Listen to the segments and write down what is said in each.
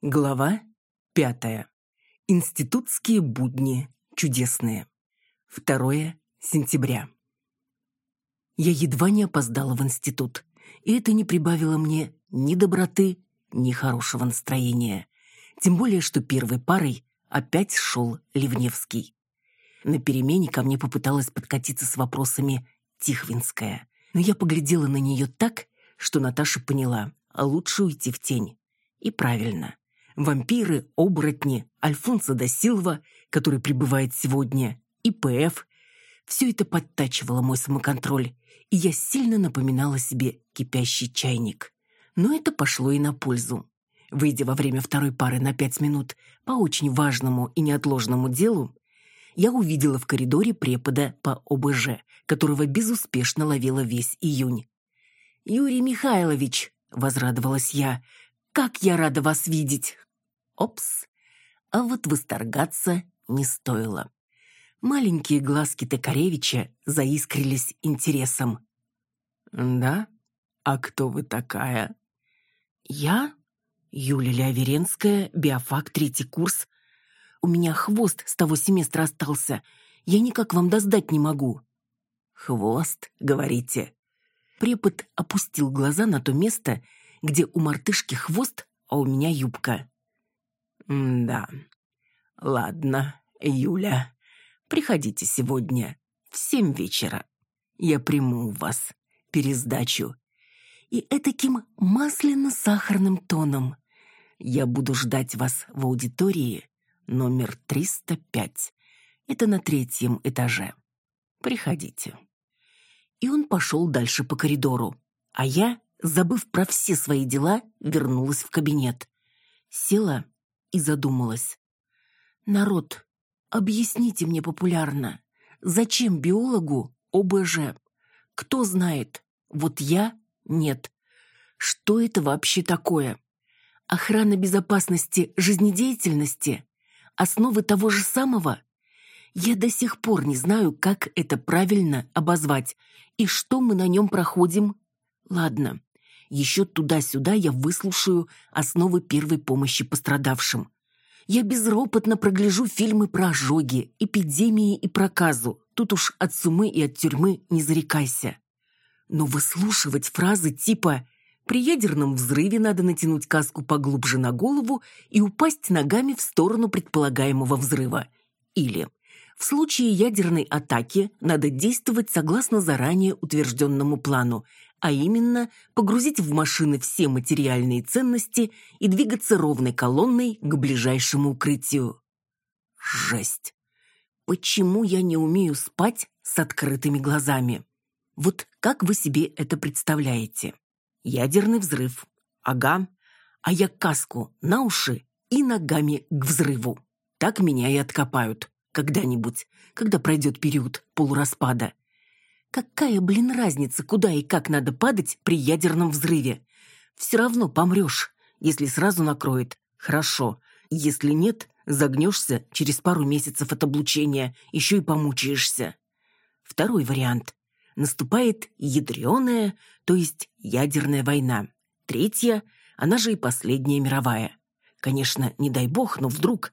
Глава пятая. Институтские будни чудесные. Второе сентября. Я едва не опоздала в институт, и это не прибавило мне ни доброты, ни хорошего настроения. Тем более, что первой парой опять шел Ливневский. На перемене ко мне попыталась подкатиться с вопросами Тихвинская, но я поглядела на нее так, что Наташа поняла, а лучше уйти в тень. И правильно вампиры, оборотни, Альфонсо да Силва, который прибывает сегодня, и ПФ. Все это подтачивало мой самоконтроль, и я сильно напоминала себе кипящий чайник. Но это пошло и на пользу. Выйдя во время второй пары на пять минут по очень важному и неотложному делу, я увидела в коридоре препода по ОБЖ, которого безуспешно ловила весь июнь. «Юрий Михайлович», — возрадовалась я, — «как я рада вас видеть!» Опс! А вот восторгаться не стоило. Маленькие глазки Токаревича заискрились интересом. «Да? А кто вы такая?» «Я? Юлия Леоверенская, биофак, третий курс. У меня хвост с того семестра остался. Я никак вам доздать не могу». «Хвост, говорите?» Препод опустил глаза на то место, где у мартышки хвост, а у меня юбка. «Да. Ладно, Юля, приходите сегодня в семь вечера. Я приму у вас пересдачу. И этаким масляно-сахарным тоном. Я буду ждать вас в аудитории номер 305. Это на третьем этаже. Приходите». И он пошел дальше по коридору. А я, забыв про все свои дела, вернулась в кабинет. Села и задумалась. «Народ, объясните мне популярно, зачем биологу ОБЖ? Кто знает? Вот я — нет. Что это вообще такое? Охрана безопасности жизнедеятельности? Основы того же самого? Я до сих пор не знаю, как это правильно обозвать и что мы на нем проходим. Ладно, еще туда-сюда я выслушаю основы первой помощи пострадавшим. Я безропотно прогляжу фильмы про ожоги, эпидемии и проказу. Тут уж от сумы и от тюрьмы не зарекайся. Но выслушивать фразы типа «при ядерном взрыве надо натянуть каску поглубже на голову и упасть ногами в сторону предполагаемого взрыва» или в случае ядерной атаки надо действовать согласно заранее утвержденному плану, а именно погрузить в машины все материальные ценности и двигаться ровной колонной к ближайшему укрытию. Жесть! Почему я не умею спать с открытыми глазами? Вот как вы себе это представляете? Ядерный взрыв. Ага. А я каску на уши и ногами к взрыву. Так меня и откопают. Когда-нибудь, когда пройдет период полураспада. Какая, блин, разница, куда и как надо падать при ядерном взрыве? Все равно помрешь. Если сразу накроет, хорошо. Если нет, загнешься через пару месяцев от облучения, еще и помучаешься. Второй вариант. Наступает ядреная, то есть ядерная война. Третья, она же и последняя мировая. Конечно, не дай бог, но вдруг.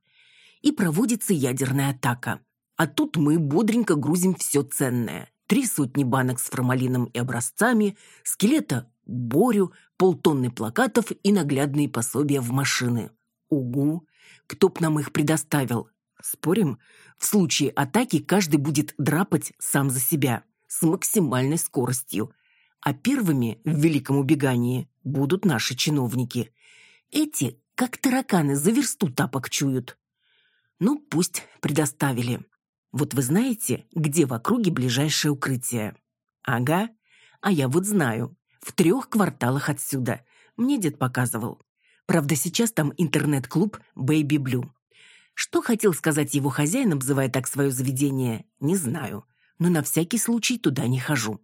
И проводится ядерная атака. А тут мы бодренько грузим все ценное три сотни банок с формалином и образцами, скелета Борю, полтонны плакатов и наглядные пособия в машины. Угу! Кто б нам их предоставил? Спорим? В случае атаки каждый будет драпать сам за себя с максимальной скоростью. А первыми в великом убегании будут наши чиновники. Эти, как тараканы, за версту тапок чуют. Ну, пусть предоставили. Вот вы знаете, где в округе ближайшее укрытие? Ага. А я вот знаю. В трех кварталах отсюда. Мне дед показывал. Правда, сейчас там интернет-клуб Baby Blue. Что хотел сказать его хозяин, обзывая так свое заведение, не знаю. Но на всякий случай туда не хожу.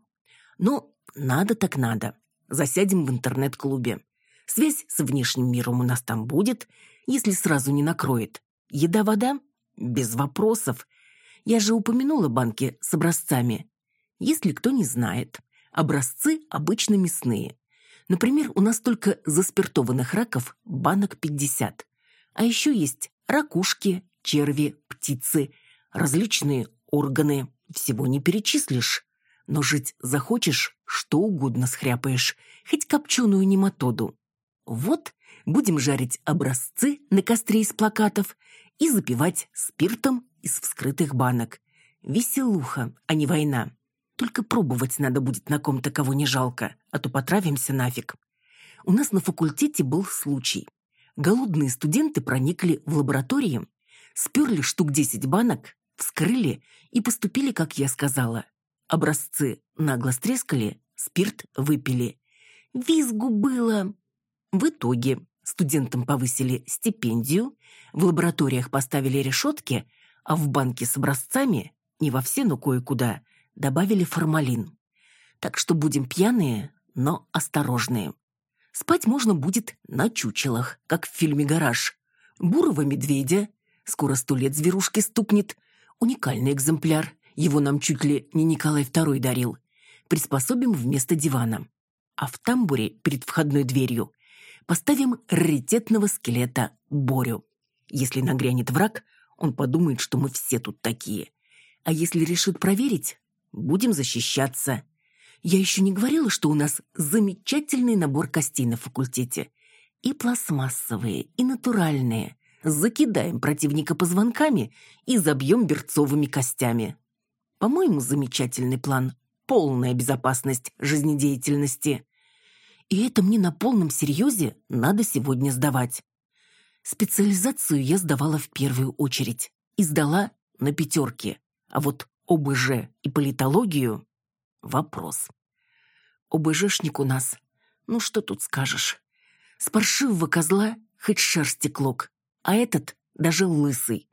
Но надо так надо. Засядем в интернет-клубе. Связь с внешним миром у нас там будет, если сразу не накроет. Еда-вода? Без вопросов. Я же упомянула банки с образцами. Если кто не знает, образцы обычно мясные. Например, у нас только заспиртованных раков банок 50. А еще есть ракушки, черви, птицы, различные органы. Всего не перечислишь. Но жить захочешь, что угодно схряпаешь, хоть копченую нематоду. Вот будем жарить образцы на костре из плакатов и запивать спиртом из вскрытых банок. Веселуха, а не война. Только пробовать надо будет на ком-то, кого не жалко, а то потравимся нафиг. У нас на факультете был случай. Голодные студенты проникли в лабораторию, сперли штук 10 банок, вскрыли и поступили, как я сказала. Образцы нагло стрескали, спирт выпили. Визгу было. В итоге студентам повысили стипендию, в лабораториях поставили решетки, а в банке с образцами, не во все, но кое-куда, добавили формалин. Так что будем пьяные, но осторожные. Спать можно будет на чучелах, как в фильме «Гараж». Бурого медведя, скоро сто лет зверушки стукнет, уникальный экземпляр, его нам чуть ли не Николай II дарил, приспособим вместо дивана. А в тамбуре перед входной дверью поставим раритетного скелета Борю. Если нагрянет враг, он подумает, что мы все тут такие. А если решит проверить, будем защищаться. Я еще не говорила, что у нас замечательный набор костей на факультете. И пластмассовые, и натуральные. Закидаем противника позвонками и забьем берцовыми костями. По-моему, замечательный план. Полная безопасность жизнедеятельности. И это мне на полном серьезе надо сегодня сдавать. Специализацию я сдавала в первую очередь. И сдала на пятерке. А вот ОБЖ и политологию – вопрос. ОБЖшник у нас, ну что тут скажешь. С паршивого козла хоть шерсти клок, а этот даже лысый.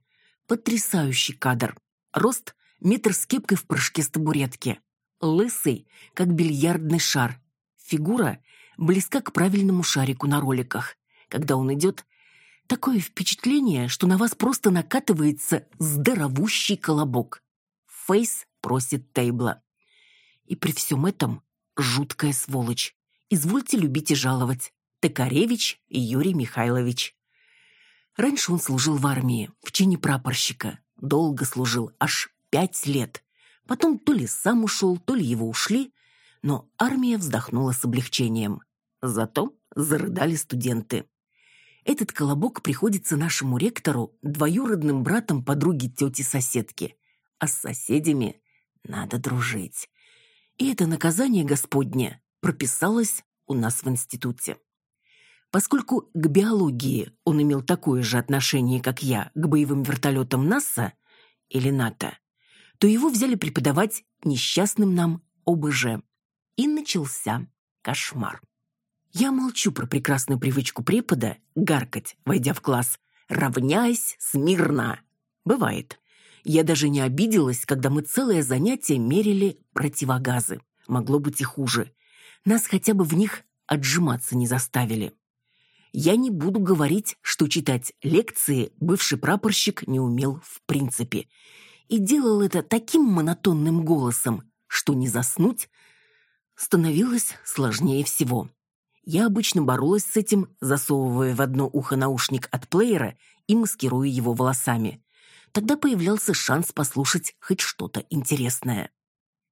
Потрясающий кадр. Рост – метр с кепкой в прыжке с табуретки. Лысый, как бильярдный шар. Фигура близка к правильному шарику на роликах. Когда он идет, такое впечатление, что на вас просто накатывается здоровущий колобок. Фейс просит Тейбла. И при всем этом жуткая сволочь. Извольте любить и жаловать. Токаревич Юрий Михайлович. Раньше он служил в армии, в чине прапорщика. Долго служил, аж пять лет. Потом то ли сам ушел, то ли его ушли, но армия вздохнула с облегчением. Зато зарыдали студенты. Этот колобок приходится нашему ректору двоюродным братом подруги тети-соседки а с соседями надо дружить. И это наказание Господне прописалось у нас в институте. Поскольку к биологии он имел такое же отношение, как я, к боевым вертолетам НАСА или НАТО, то его взяли преподавать несчастным нам ОБЖ. И начался кошмар. Я молчу про прекрасную привычку препода гаркать, войдя в класс «Равняйсь смирно!» Бывает. Я даже не обиделась, когда мы целое занятие мерили противогазы. Могло быть и хуже. Нас хотя бы в них отжиматься не заставили. Я не буду говорить, что читать лекции бывший прапорщик не умел в принципе. И делал это таким монотонным голосом, что не заснуть становилось сложнее всего. Я обычно боролась с этим, засовывая в одно ухо наушник от плеера и маскируя его волосами тогда появлялся шанс послушать хоть что-то интересное.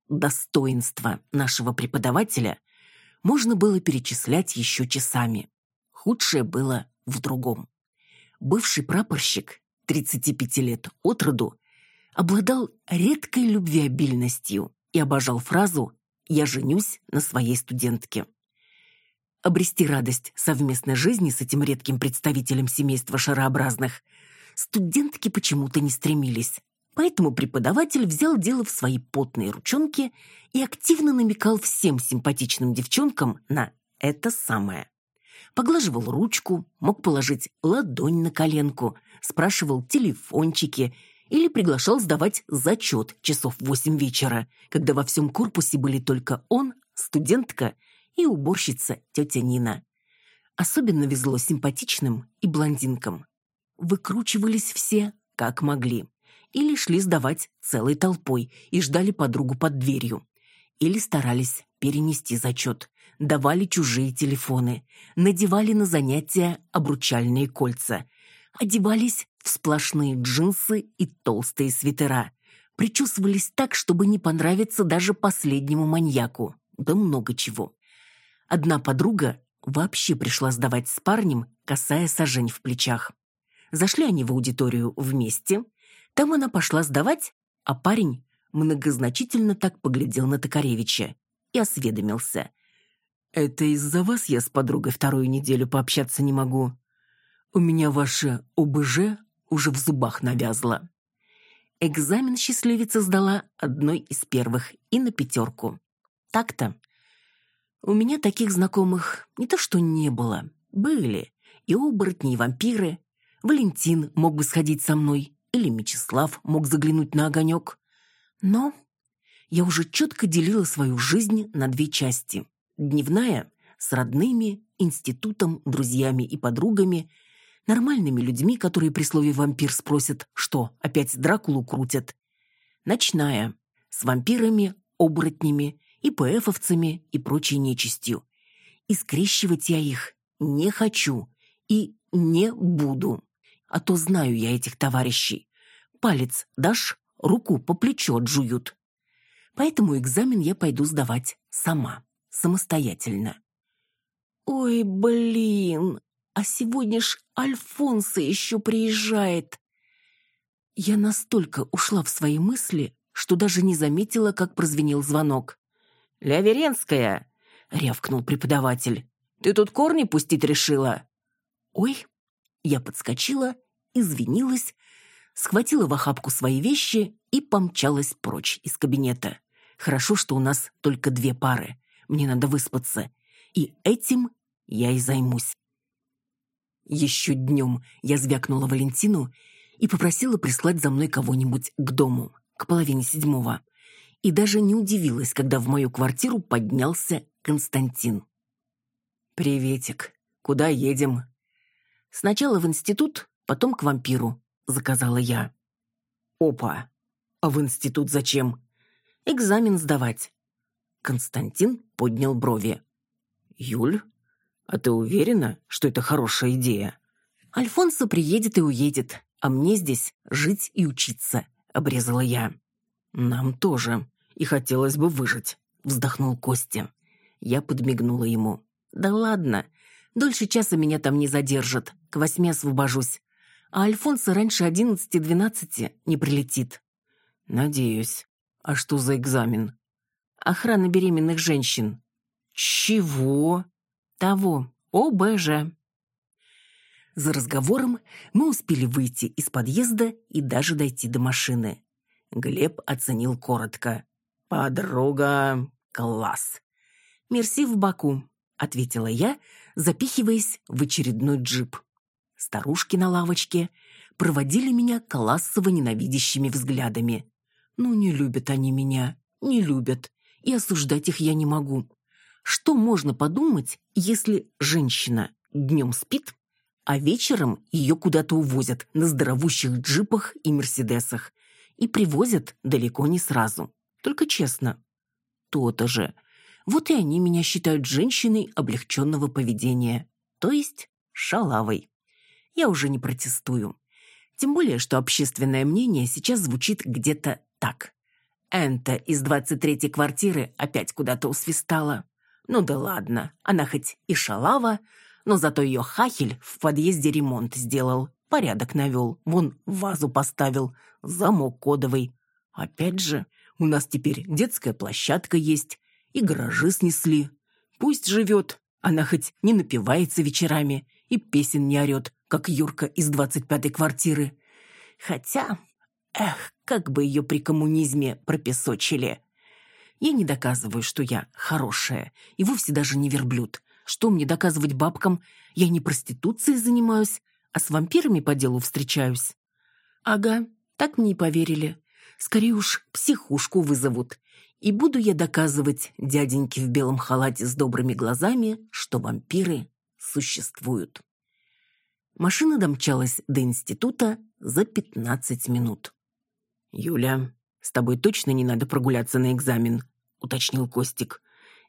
Достоинства нашего преподавателя можно было перечислять еще часами. Худшее было в другом. Бывший прапорщик, 35 лет от роду, обладал редкой любвеобильностью и обожал фразу «Я женюсь на своей студентке». Обрести радость совместной жизни с этим редким представителем семейства шарообразных – студентки почему-то не стремились. Поэтому преподаватель взял дело в свои потные ручонки и активно намекал всем симпатичным девчонкам на это самое. Поглаживал ручку, мог положить ладонь на коленку, спрашивал телефончики или приглашал сдавать зачет часов в восемь вечера, когда во всем корпусе были только он, студентка и уборщица тетя Нина. Особенно везло симпатичным и блондинкам выкручивались все, как могли. или шли сдавать целой толпой и ждали подругу под дверью. Или старались перенести зачет, давали чужие телефоны, надевали на занятия обручальные кольца, одевались в сплошные джинсы и толстые свитера, причесывались так, чтобы не понравиться даже последнему маньяку, да много чего. Одна подруга вообще пришла сдавать с парнем, касая сажень в плечах. Зашли они в аудиторию вместе, там она пошла сдавать, а парень многозначительно так поглядел на Токаревича и осведомился. «Это из-за вас я с подругой вторую неделю пообщаться не могу. У меня ваше ОБЖ уже в зубах навязло». Экзамен счастливица сдала одной из первых и на пятерку. Так-то. У меня таких знакомых не то что не было, были. И оборотни, и вампиры. Валентин мог бы сходить со мной, или Мечислав мог заглянуть на огонек. Но я уже четко делила свою жизнь на две части. Дневная – с родными, институтом, друзьями и подругами, нормальными людьми, которые при слове «вампир» спросят, что, опять Дракулу крутят. Ночная – с вампирами, оборотнями, и ПФовцами и прочей нечистью. И скрещивать я их не хочу и не буду. А то знаю я этих товарищей. Палец дашь, руку по плечо отжуют. Поэтому экзамен я пойду сдавать сама, самостоятельно. Ой, блин, а сегодня ж Альфонсо еще приезжает. Я настолько ушла в свои мысли, что даже не заметила, как прозвенел звонок. «Ляверенская!» — рявкнул преподаватель. «Ты тут корни пустить решила?» «Ой!» Я подскочила, извинилась, схватила в охапку свои вещи и помчалась прочь из кабинета. Хорошо, что у нас только две пары. Мне надо выспаться. И этим я и займусь. Еще днем я звякнула Валентину и попросила прислать за мной кого-нибудь к дому, к половине седьмого и даже не удивилась, когда в мою квартиру поднялся Константин. «Приветик. Куда едем?» «Сначала в институт, потом к вампиру», — заказала я. «Опа! А в институт зачем?» «Экзамен сдавать». Константин поднял брови. «Юль, а ты уверена, что это хорошая идея?» «Альфонсо приедет и уедет, а мне здесь жить и учиться», — обрезала я. «Нам тоже», и хотелось бы выжить», — вздохнул Костя. Я подмигнула ему. «Да ладно, дольше часа меня там не задержат, к восьми освобожусь. А Альфонсо раньше одиннадцати-двенадцати не прилетит». «Надеюсь. А что за экзамен?» «Охрана беременных женщин». «Чего?» «Того. ОБЖ». За разговором мы успели выйти из подъезда и даже дойти до машины. Глеб оценил коротко. «Подруга, класс!» «Мерси в Баку», — ответила я, запихиваясь в очередной джип. Старушки на лавочке проводили меня классово ненавидящими взглядами. Ну, не любят они меня, не любят, и осуждать их я не могу. Что можно подумать, если женщина днем спит, а вечером ее куда-то увозят на здоровущих джипах и мерседесах и привозят далеко не сразу? Только честно. То-то же. Вот и они меня считают женщиной облегченного поведения. То есть шалавой. Я уже не протестую. Тем более, что общественное мнение сейчас звучит где-то так. Энта из 23-й квартиры опять куда-то усвистала. Ну да ладно, она хоть и шалава, но зато ее хахель в подъезде ремонт сделал, порядок навел, вон вазу поставил, замок кодовый. Опять же, у нас теперь детская площадка есть, и гаражи снесли. Пусть живет, она хоть не напивается вечерами и песен не орет, как Юрка из двадцать пятой квартиры. Хотя, эх, как бы ее при коммунизме пропесочили. Я не доказываю, что я хорошая, и вовсе даже не верблюд. Что мне доказывать бабкам? Я не проституцией занимаюсь, а с вампирами по делу встречаюсь. Ага, так мне и поверили. Скорее уж психушку вызовут. И буду я доказывать дяденьке в белом халате с добрыми глазами, что вампиры существуют. Машина домчалась до института за 15 минут. «Юля, с тобой точно не надо прогуляться на экзамен?» — уточнил Костик.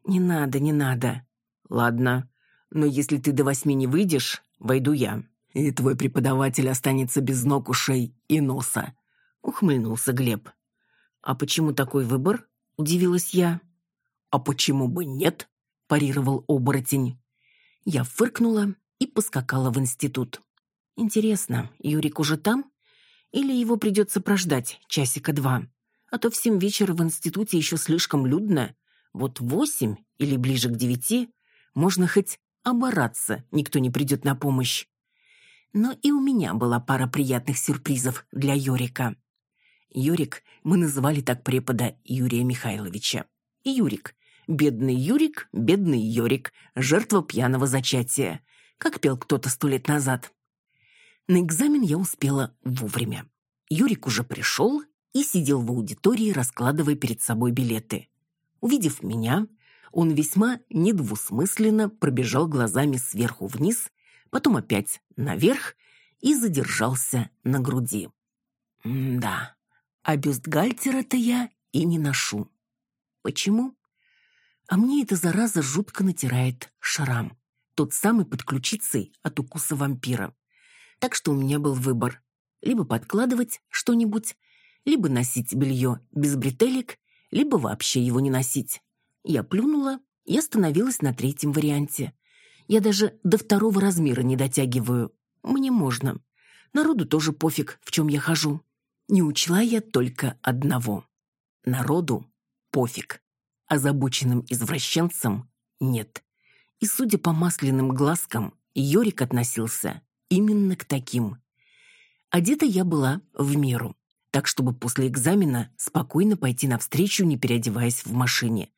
«Не надо, не надо». «Ладно, но если ты до восьми не выйдешь, войду я, и твой преподаватель останется без ног, ушей и носа», — ухмыльнулся Глеб. «А почему такой выбор?» — удивилась я. «А почему бы нет?» — парировал оборотень. Я фыркнула и поскакала в институт. «Интересно, Юрик уже там? Или его придется прождать часика два? А то в семь вечера в институте еще слишком людно. Вот восемь или ближе к девяти можно хоть обораться, никто не придет на помощь. Но и у меня была пара приятных сюрпризов для Юрика. Юрик, мы называли так препода Юрия Михайловича. Юрик. Бедный Юрик, бедный Юрик, жертва пьяного зачатия. Как пел кто-то сто лет назад. На экзамен я успела вовремя. Юрик уже пришел и сидел в аудитории, раскладывая перед собой билеты. Увидев меня, он весьма недвусмысленно пробежал глазами сверху вниз, потом опять наверх и задержался на груди. да, а бюстгальтера-то я и не ношу. Почему? А мне эта зараза жутко натирает шрам. Тот самый под ключицей от укуса вампира. Так что у меня был выбор. Либо подкладывать что-нибудь, либо носить белье без бретелек, либо вообще его не носить. Я плюнула и остановилась на третьем варианте. Я даже до второго размера не дотягиваю. Мне можно. Народу тоже пофиг, в чем я хожу. Не учла я только одного. Народу пофиг. Озабоченным извращенцам нет. И, судя по масляным глазкам, Йорик относился именно к таким. Одета я была в меру, так чтобы после экзамена спокойно пойти навстречу, не переодеваясь в машине.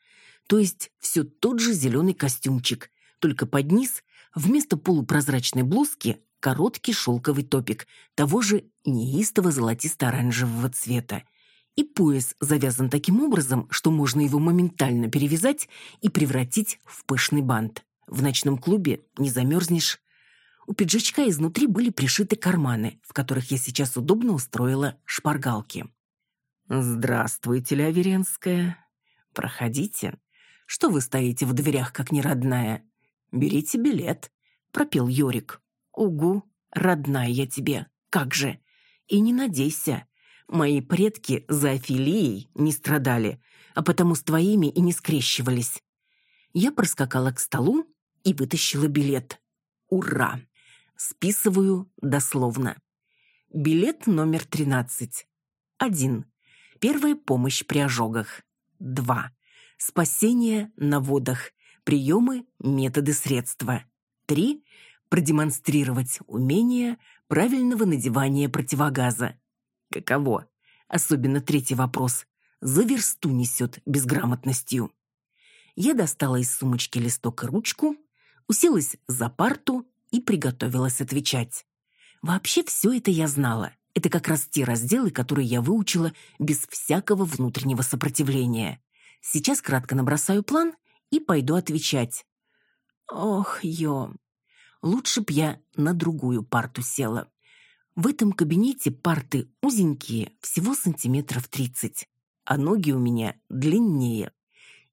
То есть все тот же зеленый костюмчик, только под низ вместо полупрозрачной блузки короткий шелковый топик того же неистово золотисто-оранжевого цвета. И пояс завязан таким образом, что можно его моментально перевязать и превратить в пышный бант. В ночном клубе не замерзнешь. У пиджачка изнутри были пришиты карманы, в которых я сейчас удобно устроила шпаргалки. «Здравствуйте, Ляверенская. Проходите», что вы стоите в дверях, как неродная? Берите билет», — пропел Йорик. «Угу, родная я тебе, как же. И не надейся. Мои предки за афилией не страдали, а потому с твоими и не скрещивались». Я проскакала к столу и вытащила билет. «Ура!» Списываю дословно. Билет номер 13. 1. Первая помощь при ожогах. 2. Спасение на водах. Приемы, методы, средства. 3. Продемонстрировать умение правильного надевания противогаза. Каково? Особенно третий вопрос. За версту несет безграмотностью. Я достала из сумочки листок и ручку, уселась за парту и приготовилась отвечать. Вообще все это я знала. Это как раз те разделы, которые я выучила без всякого внутреннего сопротивления. Сейчас кратко набросаю план и пойду отвечать. Ох, ё. Лучше б я на другую парту села. В этом кабинете парты узенькие, всего сантиметров тридцать, а ноги у меня длиннее.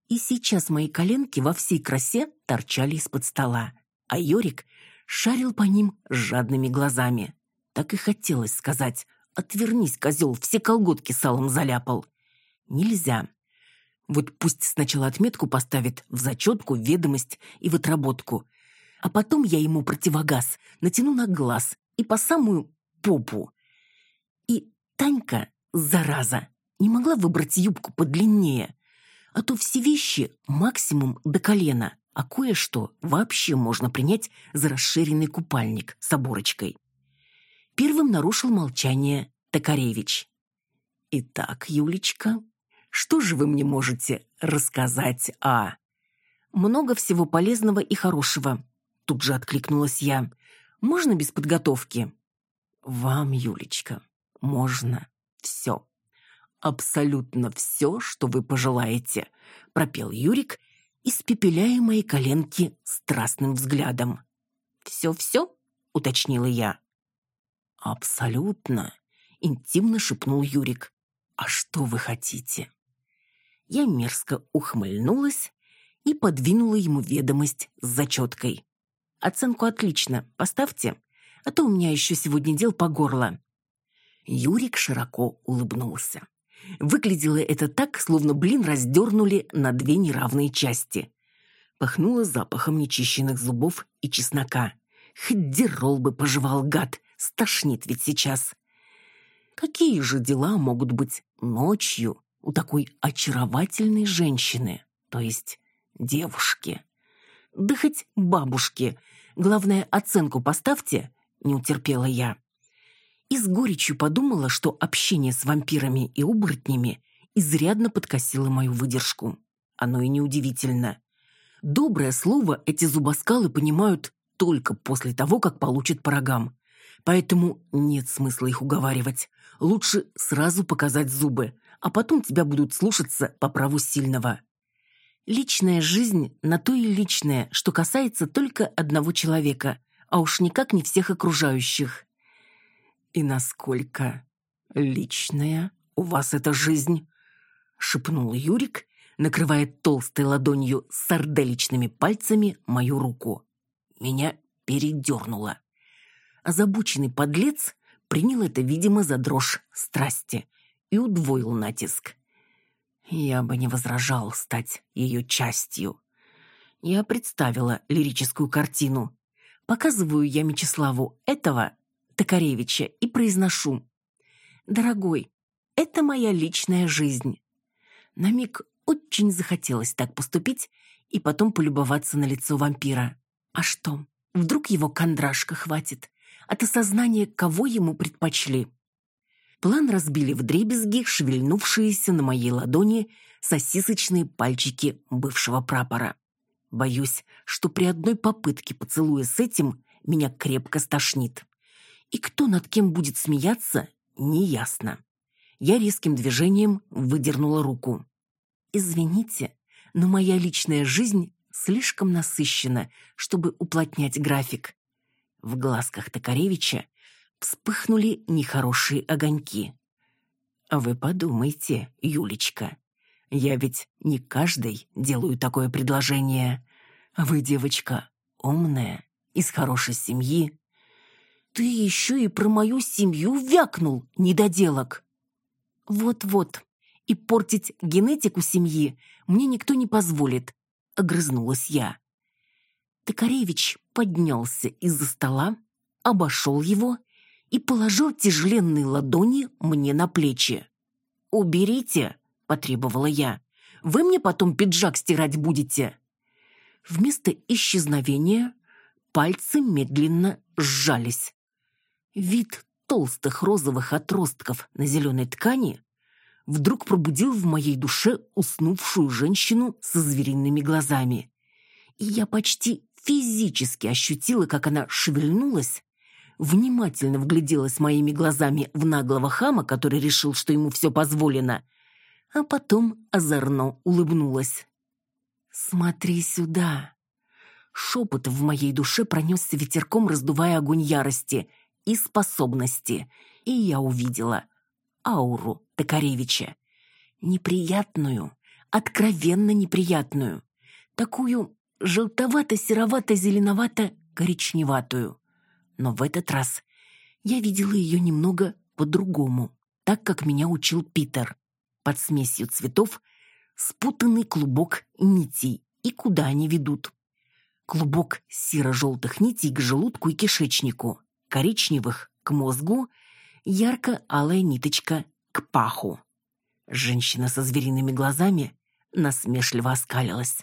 И сейчас мои коленки во всей красе торчали из-под стола, а Йорик шарил по ним жадными глазами. Так и хотелось сказать «Отвернись, козел, все колготки салом заляпал». Нельзя. Вот пусть сначала отметку поставит в зачетку, ведомость и в отработку. А потом я ему противогаз натяну на глаз и по самую попу. И Танька, зараза, не могла выбрать юбку подлиннее. А то все вещи максимум до колена, а кое-что вообще можно принять за расширенный купальник с оборочкой. Первым нарушил молчание Токаревич. «Итак, Юлечка, что же вы мне можете рассказать о...» «Много всего полезного и хорошего», — тут же откликнулась я. «Можно без подготовки?» «Вам, Юлечка, можно все. Абсолютно все, что вы пожелаете», — пропел Юрик, испепеляя мои коленки страстным взглядом. «Все-все?» — уточнила я. «Абсолютно», — интимно шепнул Юрик. «А что вы хотите?» Я мерзко ухмыльнулась и подвинула ему ведомость с зачеткой. «Оценку отлично, поставьте, а то у меня еще сегодня дел по горло». Юрик широко улыбнулся. Выглядело это так, словно блин раздернули на две неравные части. Пахнуло запахом нечищенных зубов и чеснока. Хоть дерол бы пожевал гад, стошнит ведь сейчас. Какие же дела могут быть ночью у такой очаровательной женщины, то есть девушки? Да хоть бабушки. Главное, оценку поставьте, не утерпела я. И с горечью подумала, что общение с вампирами и оборотнями изрядно подкосило мою выдержку. Оно и неудивительно. Доброе слово эти зубоскалы понимают только после того, как получат по рогам. Поэтому нет смысла их уговаривать. Лучше сразу показать зубы, а потом тебя будут слушаться по праву сильного. Личная жизнь на то и личная, что касается только одного человека, а уж никак не всех окружающих. И насколько личная у вас эта жизнь? шепнул Юрик, накрывая толстой ладонью с сарделичными пальцами мою руку. Меня передернуло озабоченный подлец принял это, видимо, за дрожь страсти и удвоил натиск. Я бы не возражал стать ее частью. Я представила лирическую картину. Показываю я Мечиславу этого, Токаревича, и произношу. «Дорогой, это моя личная жизнь». На миг очень захотелось так поступить и потом полюбоваться на лицо вампира. А что, вдруг его кондрашка хватит? от осознания, кого ему предпочли. План разбили в дребезги шевельнувшиеся на моей ладони сосисочные пальчики бывшего прапора. Боюсь, что при одной попытке поцелуя с этим меня крепко стошнит. И кто над кем будет смеяться, неясно. Я резким движением выдернула руку. «Извините, но моя личная жизнь слишком насыщена, чтобы уплотнять график. В глазках Токаревича вспыхнули нехорошие огоньки. А «Вы подумайте, Юлечка, я ведь не каждой делаю такое предложение. Вы девочка умная, из хорошей семьи. Ты еще и про мою семью вякнул, недоделок. Вот-вот, и портить генетику семьи мне никто не позволит, огрызнулась я. Токаревич поднялся из-за стола, обошел его и положил тяжеленные ладони мне на плечи. «Уберите!» – потребовала я. «Вы мне потом пиджак стирать будете!» Вместо исчезновения пальцы медленно сжались. Вид толстых розовых отростков на зеленой ткани вдруг пробудил в моей душе уснувшую женщину со звериными глазами. И я почти физически ощутила, как она шевельнулась, внимательно вгляделась моими глазами в наглого хама, который решил, что ему все позволено, а потом озорно улыбнулась. «Смотри сюда!» Шепот в моей душе пронесся ветерком, раздувая огонь ярости и способности, и я увидела ауру Токаревича. Неприятную, откровенно неприятную. Такую желтовато-серовато-зеленовато-коричневатую. Но в этот раз я видела ее немного по-другому, так как меня учил Питер. Под смесью цветов спутанный клубок нитей и куда они ведут. Клубок серо-желтых нитей к желудку и кишечнику, коричневых к мозгу, ярко-алая ниточка к паху. Женщина со звериными глазами насмешливо оскалилась.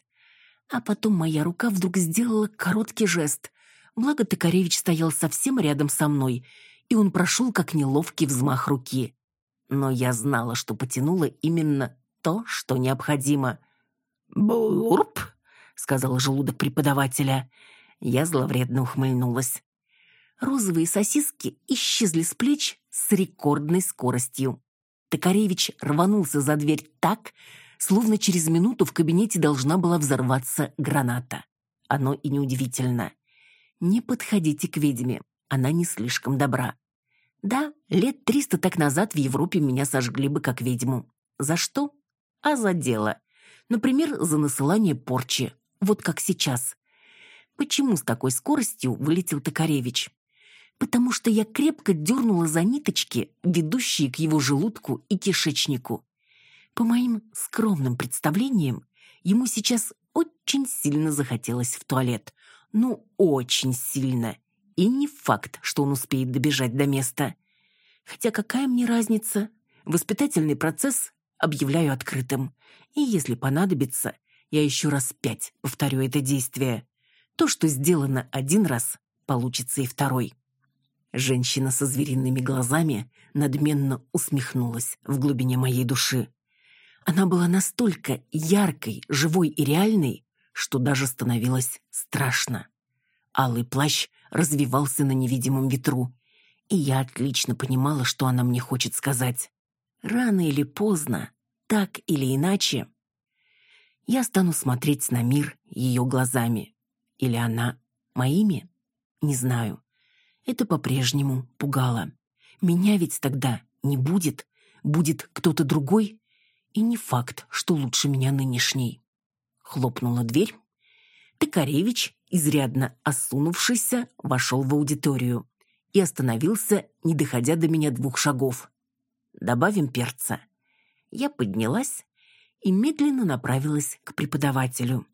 А потом моя рука вдруг сделала короткий жест. Благо Токаревич стоял совсем рядом со мной, и он прошел как неловкий взмах руки. Но я знала, что потянуло именно то, что необходимо. «Бурп!» — сказал желудок преподавателя. Я зловредно ухмыльнулась. Розовые сосиски исчезли с плеч с рекордной скоростью. Токаревич рванулся за дверь так, словно через минуту в кабинете должна была взорваться граната. Оно и неудивительно. Не подходите к ведьме, она не слишком добра. Да, Лет триста так назад в Европе меня сожгли бы как ведьму. За что? А за дело. Например, за насылание порчи. Вот как сейчас. Почему с такой скоростью вылетел Токаревич? Потому что я крепко дернула за ниточки, ведущие к его желудку и кишечнику. По моим скромным представлениям, ему сейчас очень сильно захотелось в туалет. Ну, очень сильно. И не факт, что он успеет добежать до места. Хотя какая мне разница? Воспитательный процесс объявляю открытым. И если понадобится, я еще раз пять повторю это действие. То, что сделано один раз, получится и второй. Женщина со звериными глазами надменно усмехнулась в глубине моей души. Она была настолько яркой, живой и реальной, что даже становилось страшно. Алый плащ развивался на невидимом ветру, и я отлично понимала, что она мне хочет сказать. Рано или поздно, так или иначе, я стану смотреть на мир ее глазами. Или она моими? Не знаю. Это по-прежнему пугало. Меня ведь тогда не будет. Будет кто-то другой, и не факт, что лучше меня нынешний. Хлопнула дверь. Токаревич, изрядно осунувшийся, вошел в аудиторию и остановился, не доходя до меня двух шагов. Добавим перца. Я поднялась и медленно направилась к преподавателю.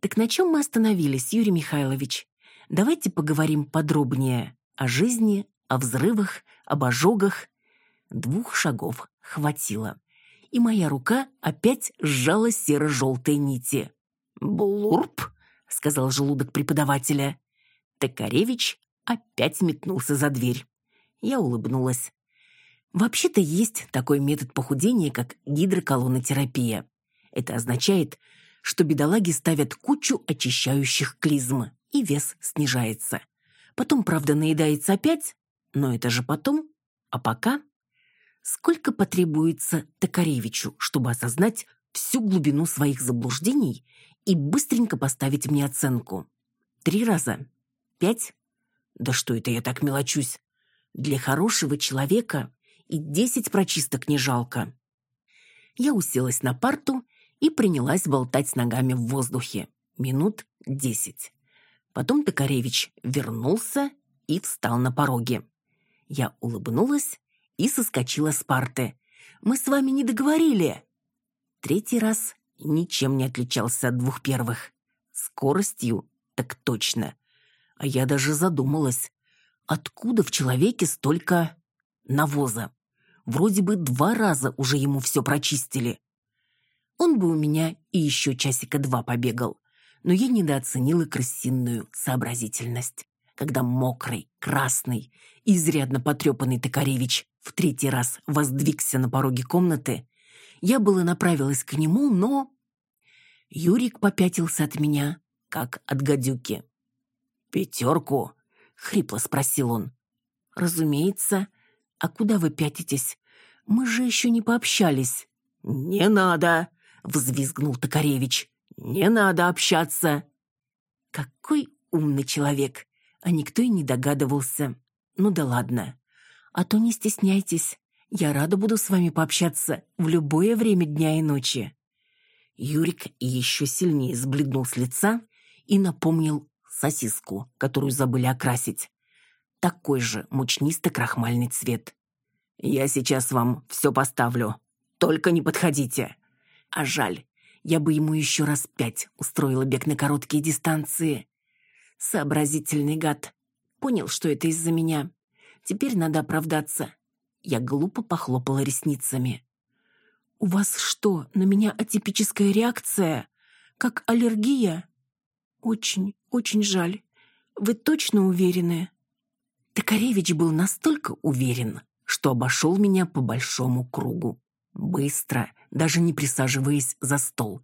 Так на чем мы остановились, Юрий Михайлович? Давайте поговорим подробнее о жизни, о взрывах, об ожогах. Двух шагов хватило и моя рука опять сжала серо-желтые нити. «Блурп», — сказал желудок преподавателя. Токаревич опять метнулся за дверь. Я улыбнулась. Вообще-то есть такой метод похудения, как гидроколонотерапия. Это означает, что бедолаги ставят кучу очищающих клизм, и вес снижается. Потом, правда, наедается опять, но это же потом. А пока Сколько потребуется Токаревичу, чтобы осознать всю глубину своих заблуждений и быстренько поставить мне оценку? Три раза? Пять? Да что это я так мелочусь? Для хорошего человека и десять прочисток не жалко. Я уселась на парту и принялась болтать ногами в воздухе. Минут десять. Потом Токаревич вернулся и встал на пороге. Я улыбнулась и соскочила с парты. «Мы с вами не договорили!» Третий раз ничем не отличался от двух первых. Скоростью так точно. А я даже задумалась, откуда в человеке столько навоза? Вроде бы два раза уже ему все прочистили. Он бы у меня и еще часика два побегал, но я недооценила крысиную сообразительность когда мокрый, красный, изрядно потрепанный Токаревич в третий раз воздвигся на пороге комнаты, я было направилась к нему, но... Юрик попятился от меня, как от гадюки. «Пятерку?» — хрипло спросил он. «Разумеется. А куда вы пятитесь? Мы же еще не пообщались». «Не надо!» — взвизгнул Токаревич. «Не надо общаться!» Какой умный человек! а никто и не догадывался. Ну да ладно. А то не стесняйтесь, я рада буду с вами пообщаться в любое время дня и ночи. Юрик еще сильнее сбледнул с лица и напомнил сосиску, которую забыли окрасить. Такой же мучнисто-крахмальный цвет. «Я сейчас вам все поставлю. Только не подходите». А жаль, я бы ему еще раз пять устроила бег на короткие дистанции. Сообразительный гад. Понял, что это из-за меня. Теперь надо оправдаться. Я глупо похлопала ресницами. «У вас что, на меня атипическая реакция? Как аллергия?» «Очень, очень жаль. Вы точно уверены?» Токаревич был настолько уверен, что обошел меня по большому кругу. Быстро, даже не присаживаясь за стол.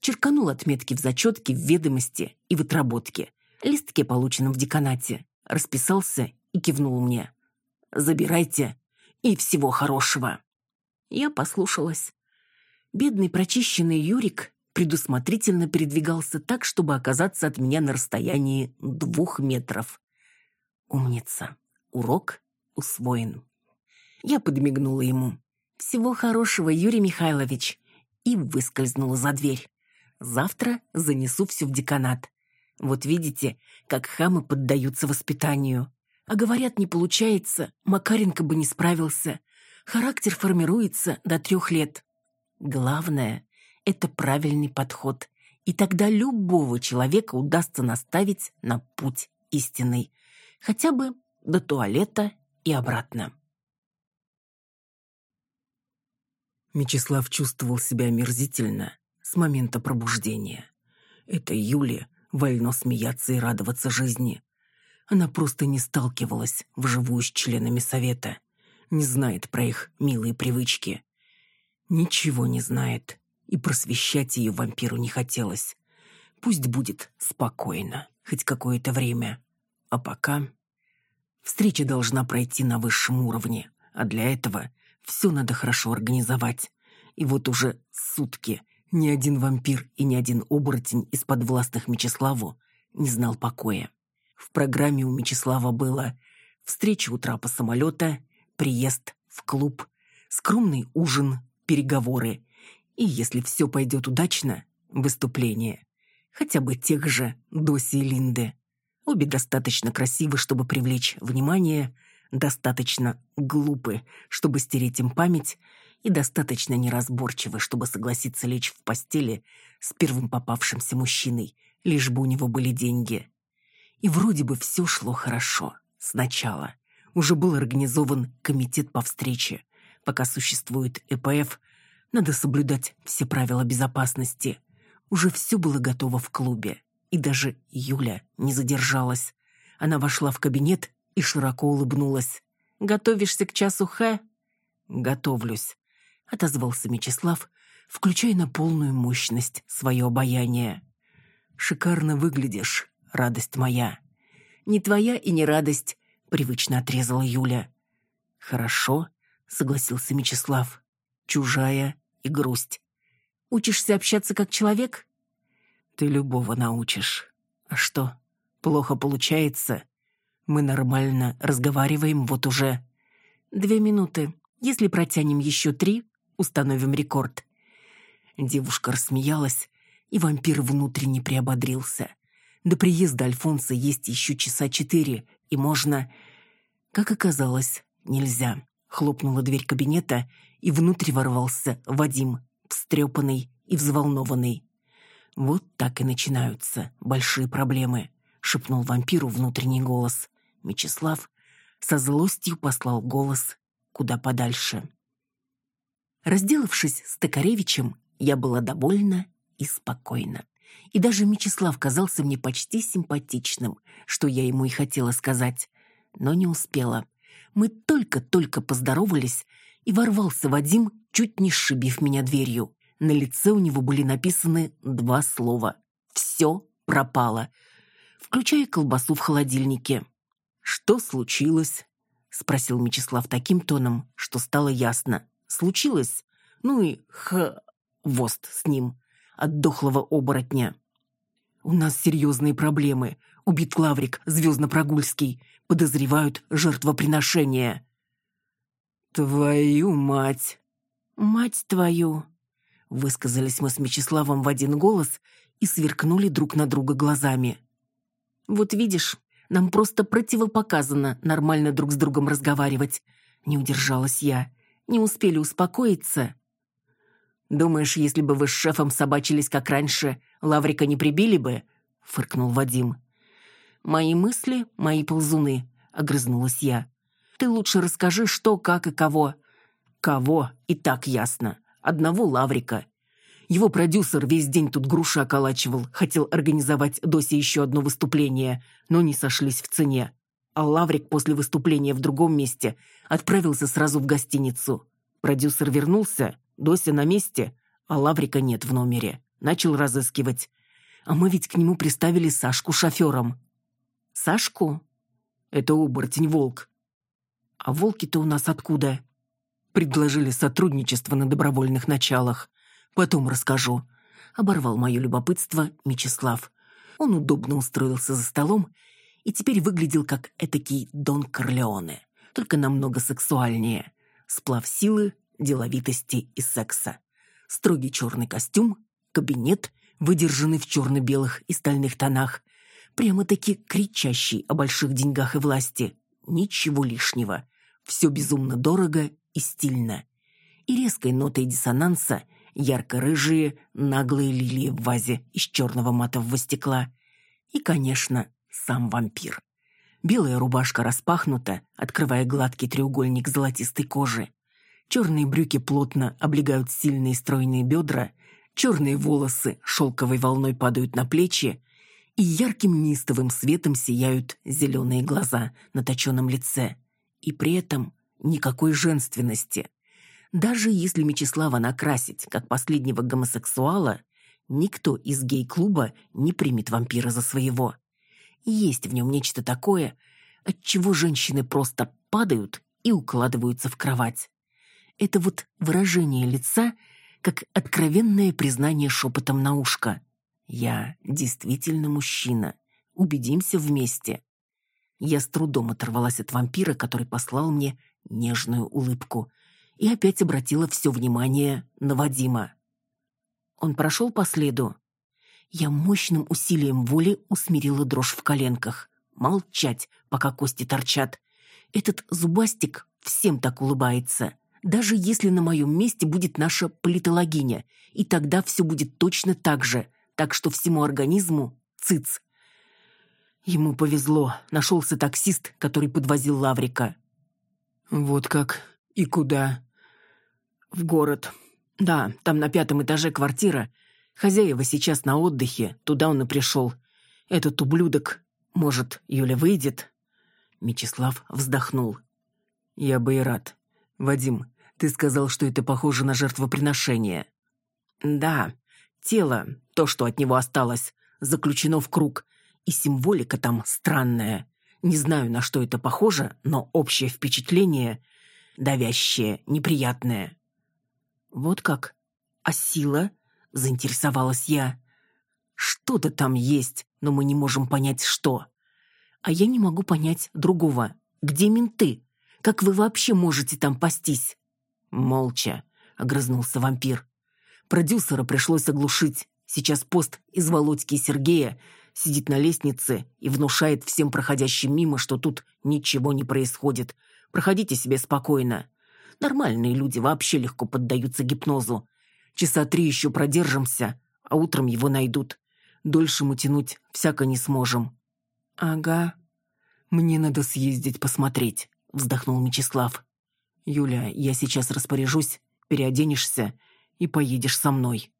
Черканул отметки в зачетке, в ведомости и в отработке листке, полученном в деканате, расписался и кивнул мне. «Забирайте, и всего хорошего». Я послушалась. Бедный прочищенный Юрик предусмотрительно передвигался так, чтобы оказаться от меня на расстоянии двух метров. Умница. Урок усвоен. Я подмигнула ему. «Всего хорошего, Юрий Михайлович!» И выскользнула за дверь. «Завтра занесу все в деканат. Вот видите, как хамы поддаются воспитанию. А говорят, не получается, Макаренко бы не справился. Характер формируется до трех лет. Главное – это правильный подход. И тогда любого человека удастся наставить на путь истинный. Хотя бы до туалета и обратно. Мечислав чувствовал себя омерзительно с момента пробуждения. Это Юле вольно смеяться и радоваться жизни. Она просто не сталкивалась вживую с членами совета, не знает про их милые привычки. Ничего не знает, и просвещать ее вампиру не хотелось. Пусть будет спокойно, хоть какое-то время. А пока... Встреча должна пройти на высшем уровне, а для этого все надо хорошо организовать. И вот уже сутки ни один вампир и ни один оборотень из подвластных Мечиславу не знал покоя. В программе у Мечислава было встреча у трапа самолета, приезд в клуб, скромный ужин, переговоры и, если все пойдет удачно, выступление. Хотя бы тех же Доси и Линды. Обе достаточно красивы, чтобы привлечь внимание, достаточно глупы, чтобы стереть им память, и достаточно неразборчивы, чтобы согласиться лечь в постели с первым попавшимся мужчиной, лишь бы у него были деньги. И вроде бы все шло хорошо. Сначала. Уже был организован комитет по встрече. Пока существует ЭПФ, надо соблюдать все правила безопасности. Уже все было готово в клубе. И даже Юля не задержалась. Она вошла в кабинет и широко улыбнулась. «Готовишься к часу Х?» «Готовлюсь», — отозвался Мечислав, включая на полную мощность свое обаяние. «Шикарно выглядишь, радость моя». «Не твоя и не радость», — привычно отрезала Юля. «Хорошо», — согласился Мечислав. «Чужая и грусть. Учишься общаться как человек?» «Ты любого научишь. А что, плохо получается? Мы нормально разговариваем вот уже...» «Две минуты. Если протянем еще три, установим рекорд». Девушка рассмеялась, и вампир внутренне приободрился. До приезда Альфонса есть еще часа четыре, и можно... Как оказалось, нельзя. Хлопнула дверь кабинета, и внутрь ворвался Вадим, встрепанный и взволнованный. «Вот так и начинаются большие проблемы», — шепнул вампиру внутренний голос. Мечислав со злостью послал голос куда подальше. Разделавшись с Токаревичем, я была довольна и спокойна и даже Мечислав казался мне почти симпатичным, что я ему и хотела сказать, но не успела. Мы только-только поздоровались, и ворвался Вадим, чуть не сшибив меня дверью. На лице у него были написаны два слова «Все пропало», включая колбасу в холодильнике. «Что случилось?» — спросил Мечислав таким тоном, что стало ясно. «Случилось? Ну и х... вост с ним, от дохлого оборотня». «У нас серьезные проблемы. Убит Лаврик, Звездно-Прогульский. Подозревают жертвоприношение». «Твою мать!» «Мать твою!» Высказались мы с Мечиславом в один голос и сверкнули друг на друга глазами. «Вот видишь, нам просто противопоказано нормально друг с другом разговаривать. Не удержалась я. Не успели успокоиться. Думаешь, если бы вы с шефом собачились как раньше, Лаврика не прибили бы?» — фыркнул Вадим. «Мои мысли, мои ползуны», — огрызнулась я. «Ты лучше расскажи, что, как и кого». «Кого? И так ясно. Одного Лаврика. Его продюсер весь день тут груши околачивал, хотел организовать Досе еще одно выступление, но не сошлись в цене. А Лаврик после выступления в другом месте отправился сразу в гостиницу. Продюсер вернулся, Дося на месте, а Лаврика нет в номере. Начал разыскивать. А мы ведь к нему приставили Сашку шофером. Сашку? Это оборотень-волк. А волки-то у нас откуда? Предложили сотрудничество на добровольных началах. Потом расскажу. Оборвал мое любопытство Мечислав. Он удобно устроился за столом и теперь выглядел как этакий Дон Корлеоне, только намного сексуальнее. Сплав силы, деловитости и секса. Строгий черный костюм, кабинет, выдержанный в черно-белых и стальных тонах, прямо-таки кричащий о больших деньгах и власти. Ничего лишнего. Все безумно дорого и стильно. И резкой нотой диссонанса ярко-рыжие, наглые лилии в вазе из черного матового стекла. И, конечно, сам вампир. Белая рубашка распахнута, открывая гладкий треугольник золотистой кожи. Черные брюки плотно облегают сильные стройные бедра, черные волосы шелковой волной падают на плечи, и ярким неистовым светом сияют зеленые глаза на точенном лице. И при этом никакой женственности. Даже если Мечислава накрасить, как последнего гомосексуала, никто из гей-клуба не примет вампира за своего. Есть в нем нечто такое, от чего женщины просто падают и укладываются в кровать. Это вот выражение лица, как откровенное признание шепотом на ушко. «Я действительно мужчина. Убедимся вместе». Я с трудом оторвалась от вампира, который послал мне нежную улыбку, и опять обратила все внимание на Вадима. Он прошел по следу. Я мощным усилием воли усмирила дрожь в коленках. Молчать, пока кости торчат. Этот зубастик всем так улыбается даже если на моем месте будет наша политологиня, и тогда все будет точно так же, так что всему организму цыц. Ему повезло, нашелся таксист, который подвозил Лаврика. «Вот как? И куда?» «В город. Да, там на пятом этаже квартира. Хозяева сейчас на отдыхе, туда он и пришел. Этот ублюдок, может, Юля выйдет?» Мечислав вздохнул. «Я бы и рад. Вадим, ты сказал, что это похоже на жертвоприношение. Да, тело, то, что от него осталось, заключено в круг, и символика там странная. Не знаю, на что это похоже, но общее впечатление давящее, неприятное. Вот как? А сила? Заинтересовалась я. Что-то там есть, но мы не можем понять, что. А я не могу понять другого. Где менты? Как вы вообще можете там пастись? «Молча», — огрызнулся вампир. «Продюсера пришлось оглушить. Сейчас пост из Володьки Сергея сидит на лестнице и внушает всем проходящим мимо, что тут ничего не происходит. Проходите себе спокойно. Нормальные люди вообще легко поддаются гипнозу. Часа три еще продержимся, а утром его найдут. Дольше мы тянуть всяко не сможем». «Ага. Мне надо съездить посмотреть», — вздохнул Мечислав. «Юля, я сейчас распоряжусь, переоденешься и поедешь со мной».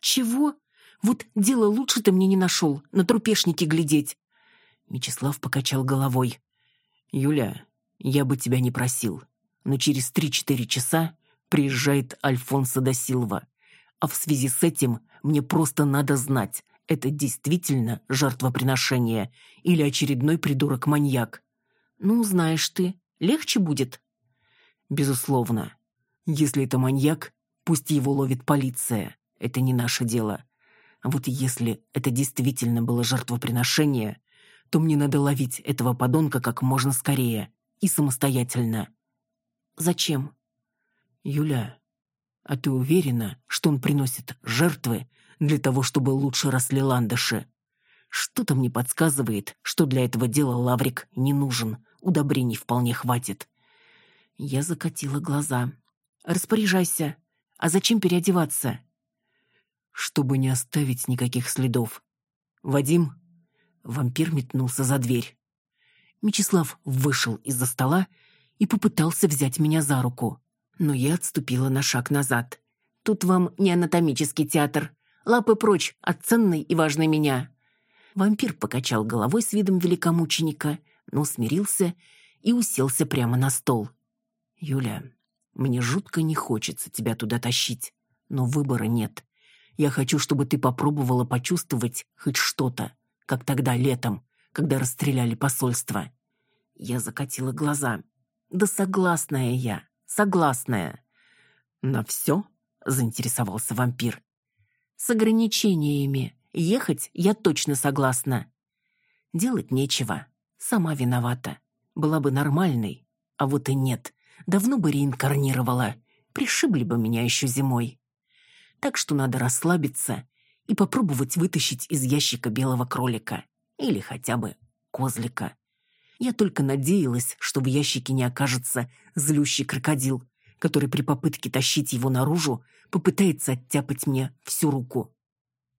«Чего? Вот дело лучше ты мне не нашел, на трупешники глядеть». Мечислав покачал головой. «Юля, я бы тебя не просил, но через три-четыре часа приезжает Альфонсо да Силва. А в связи с этим мне просто надо знать, это действительно жертвоприношение или очередной придурок-маньяк. Ну, знаешь ты, легче будет. Безусловно. Если это маньяк, пусть его ловит полиция. Это не наше дело. А вот если это действительно было жертвоприношение, то мне надо ловить этого подонка как можно скорее и самостоятельно. Зачем? Юля, а ты уверена, что он приносит жертвы для того, чтобы лучше росли ландыши? Что-то мне подсказывает, что для этого дела лаврик не нужен, удобрений вполне хватит. Я закатила глаза. «Распоряжайся. А зачем переодеваться?» «Чтобы не оставить никаких следов. Вадим...» Вампир метнулся за дверь. Мечислав вышел из-за стола и попытался взять меня за руку. Но я отступила на шаг назад. «Тут вам не анатомический театр. Лапы прочь от ценной и важной меня». Вампир покачал головой с видом великомученика, но смирился и уселся прямо на стол. «Юля, мне жутко не хочется тебя туда тащить, но выбора нет. Я хочу, чтобы ты попробовала почувствовать хоть что-то, как тогда летом, когда расстреляли посольство». Я закатила глаза. «Да согласная я, согласная». «На все?» — заинтересовался вампир. «С ограничениями. Ехать я точно согласна». Делать нечего. Сама виновата. Была бы нормальной, а вот и нет Давно бы реинкарнировала, пришибли бы меня еще зимой. Так что надо расслабиться и попробовать вытащить из ящика белого кролика или хотя бы козлика. Я только надеялась, что в ящике не окажется злющий крокодил, который при попытке тащить его наружу попытается оттяпать мне всю руку.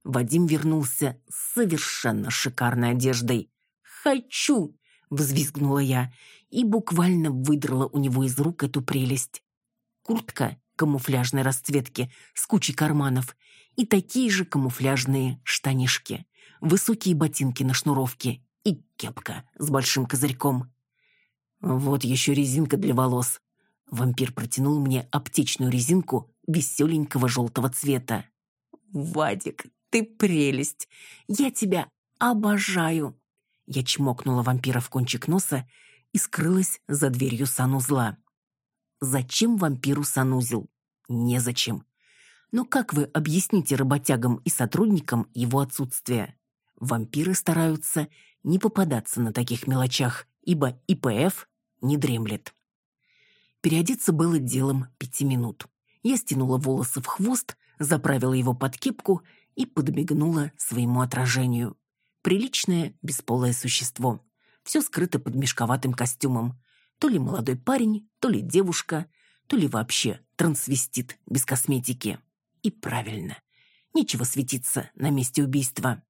Вадим вернулся с совершенно шикарной одеждой. «Хочу!» — взвизгнула я и буквально выдрала у него из рук эту прелесть. Куртка камуфляжной расцветки с кучей карманов и такие же камуфляжные штанишки, высокие ботинки на шнуровке и кепка с большим козырьком. Вот еще резинка для волос. Вампир протянул мне аптечную резинку веселенького желтого цвета. «Вадик, ты прелесть! Я тебя обожаю!» Я чмокнула вампира в кончик носа и скрылась за дверью санузла. Зачем вампиру санузел? Незачем. Но как вы объясните работягам и сотрудникам его отсутствие? Вампиры стараются не попадаться на таких мелочах, ибо ИПФ не дремлет. Переодеться было делом пяти минут. Я стянула волосы в хвост, заправила его под кепку и подмигнула своему отражению. Приличное, бесполое существо. Все скрыто под мешковатым костюмом. То ли молодой парень, то ли девушка, то ли вообще трансвестит без косметики. И правильно. Нечего светиться на месте убийства.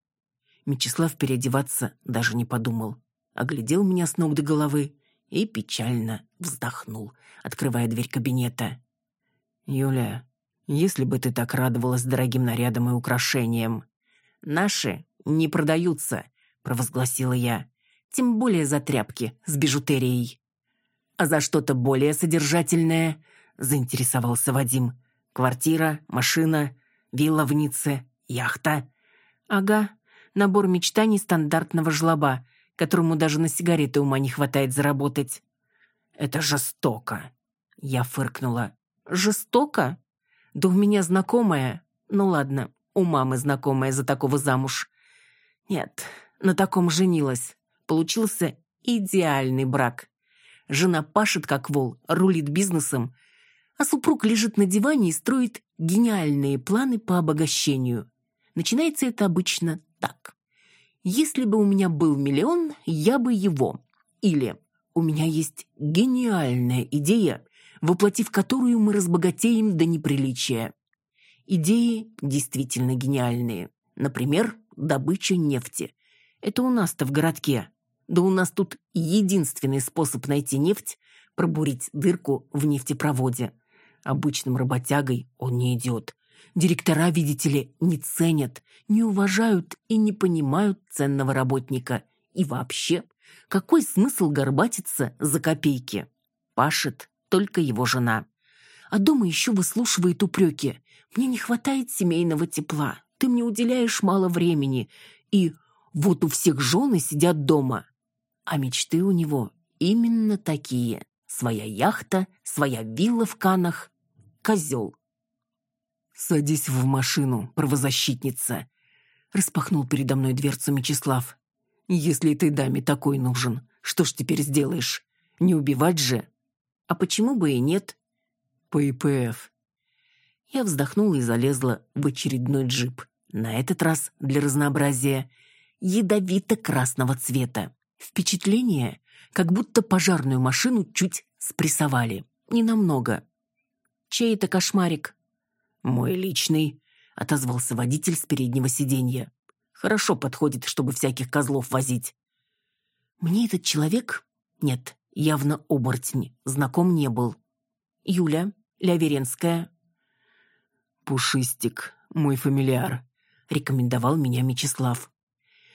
Мечислав переодеваться даже не подумал. Оглядел меня с ног до головы и печально вздохнул, открывая дверь кабинета. «Юля, если бы ты так радовалась дорогим нарядам и украшениям. Наши не продаются», — провозгласила я. «Тем более за тряпки с бижутерией». «А за что-то более содержательное?» — заинтересовался Вадим. «Квартира, машина, вилла в Ницце, яхта». «Ага, набор мечтаний стандартного жлоба, которому даже на сигареты ума не хватает заработать». «Это жестоко», — я фыркнула. «Жестоко? Да у меня знакомая. Ну ладно, у мамы знакомая за такого замуж. Нет, на таком женилась. Получился идеальный брак. Жена пашет как вол, рулит бизнесом, а супруг лежит на диване и строит гениальные планы по обогащению. Начинается это обычно так. Если бы у меня был миллион, я бы его. Или у меня есть гениальная идея, воплотив которую мы разбогатеем до неприличия. Идеи действительно гениальные. Например, добыча нефти. Это у нас-то в городке. Да у нас тут единственный способ найти нефть – пробурить дырку в нефтепроводе. Обычным работягой он не идет. Директора, видите ли, не ценят, не уважают и не понимают ценного работника. И вообще, какой смысл горбатиться за копейки? Пашет только его жена. А дома еще выслушивает упреки. «Мне не хватает семейного тепла, ты мне уделяешь мало времени». И «Вот у всех жены сидят дома». А мечты у него именно такие. Своя яхта, своя вилла в Канах. Козел. «Садись в машину, правозащитница», — распахнул передо мной дверцу Мечислав. «Если ты даме такой нужен, что ж теперь сделаешь? Не убивать же?» А почему бы и нет? По ИПФ. Я вздохнула и залезла в очередной джип. На этот раз, для разнообразия, ядовито-красного цвета. Впечатление, как будто пожарную машину чуть спрессовали. Ненамного. «Чей это кошмарик?» «Мой личный», — отозвался водитель с переднего сиденья. «Хорошо подходит, чтобы всяких козлов возить». «Мне этот человек...» «Нет, явно оборотень, знаком не был. Юля, Ляверенская. «Пушистик, мой фамильяр», — рекомендовал меня Мечислав.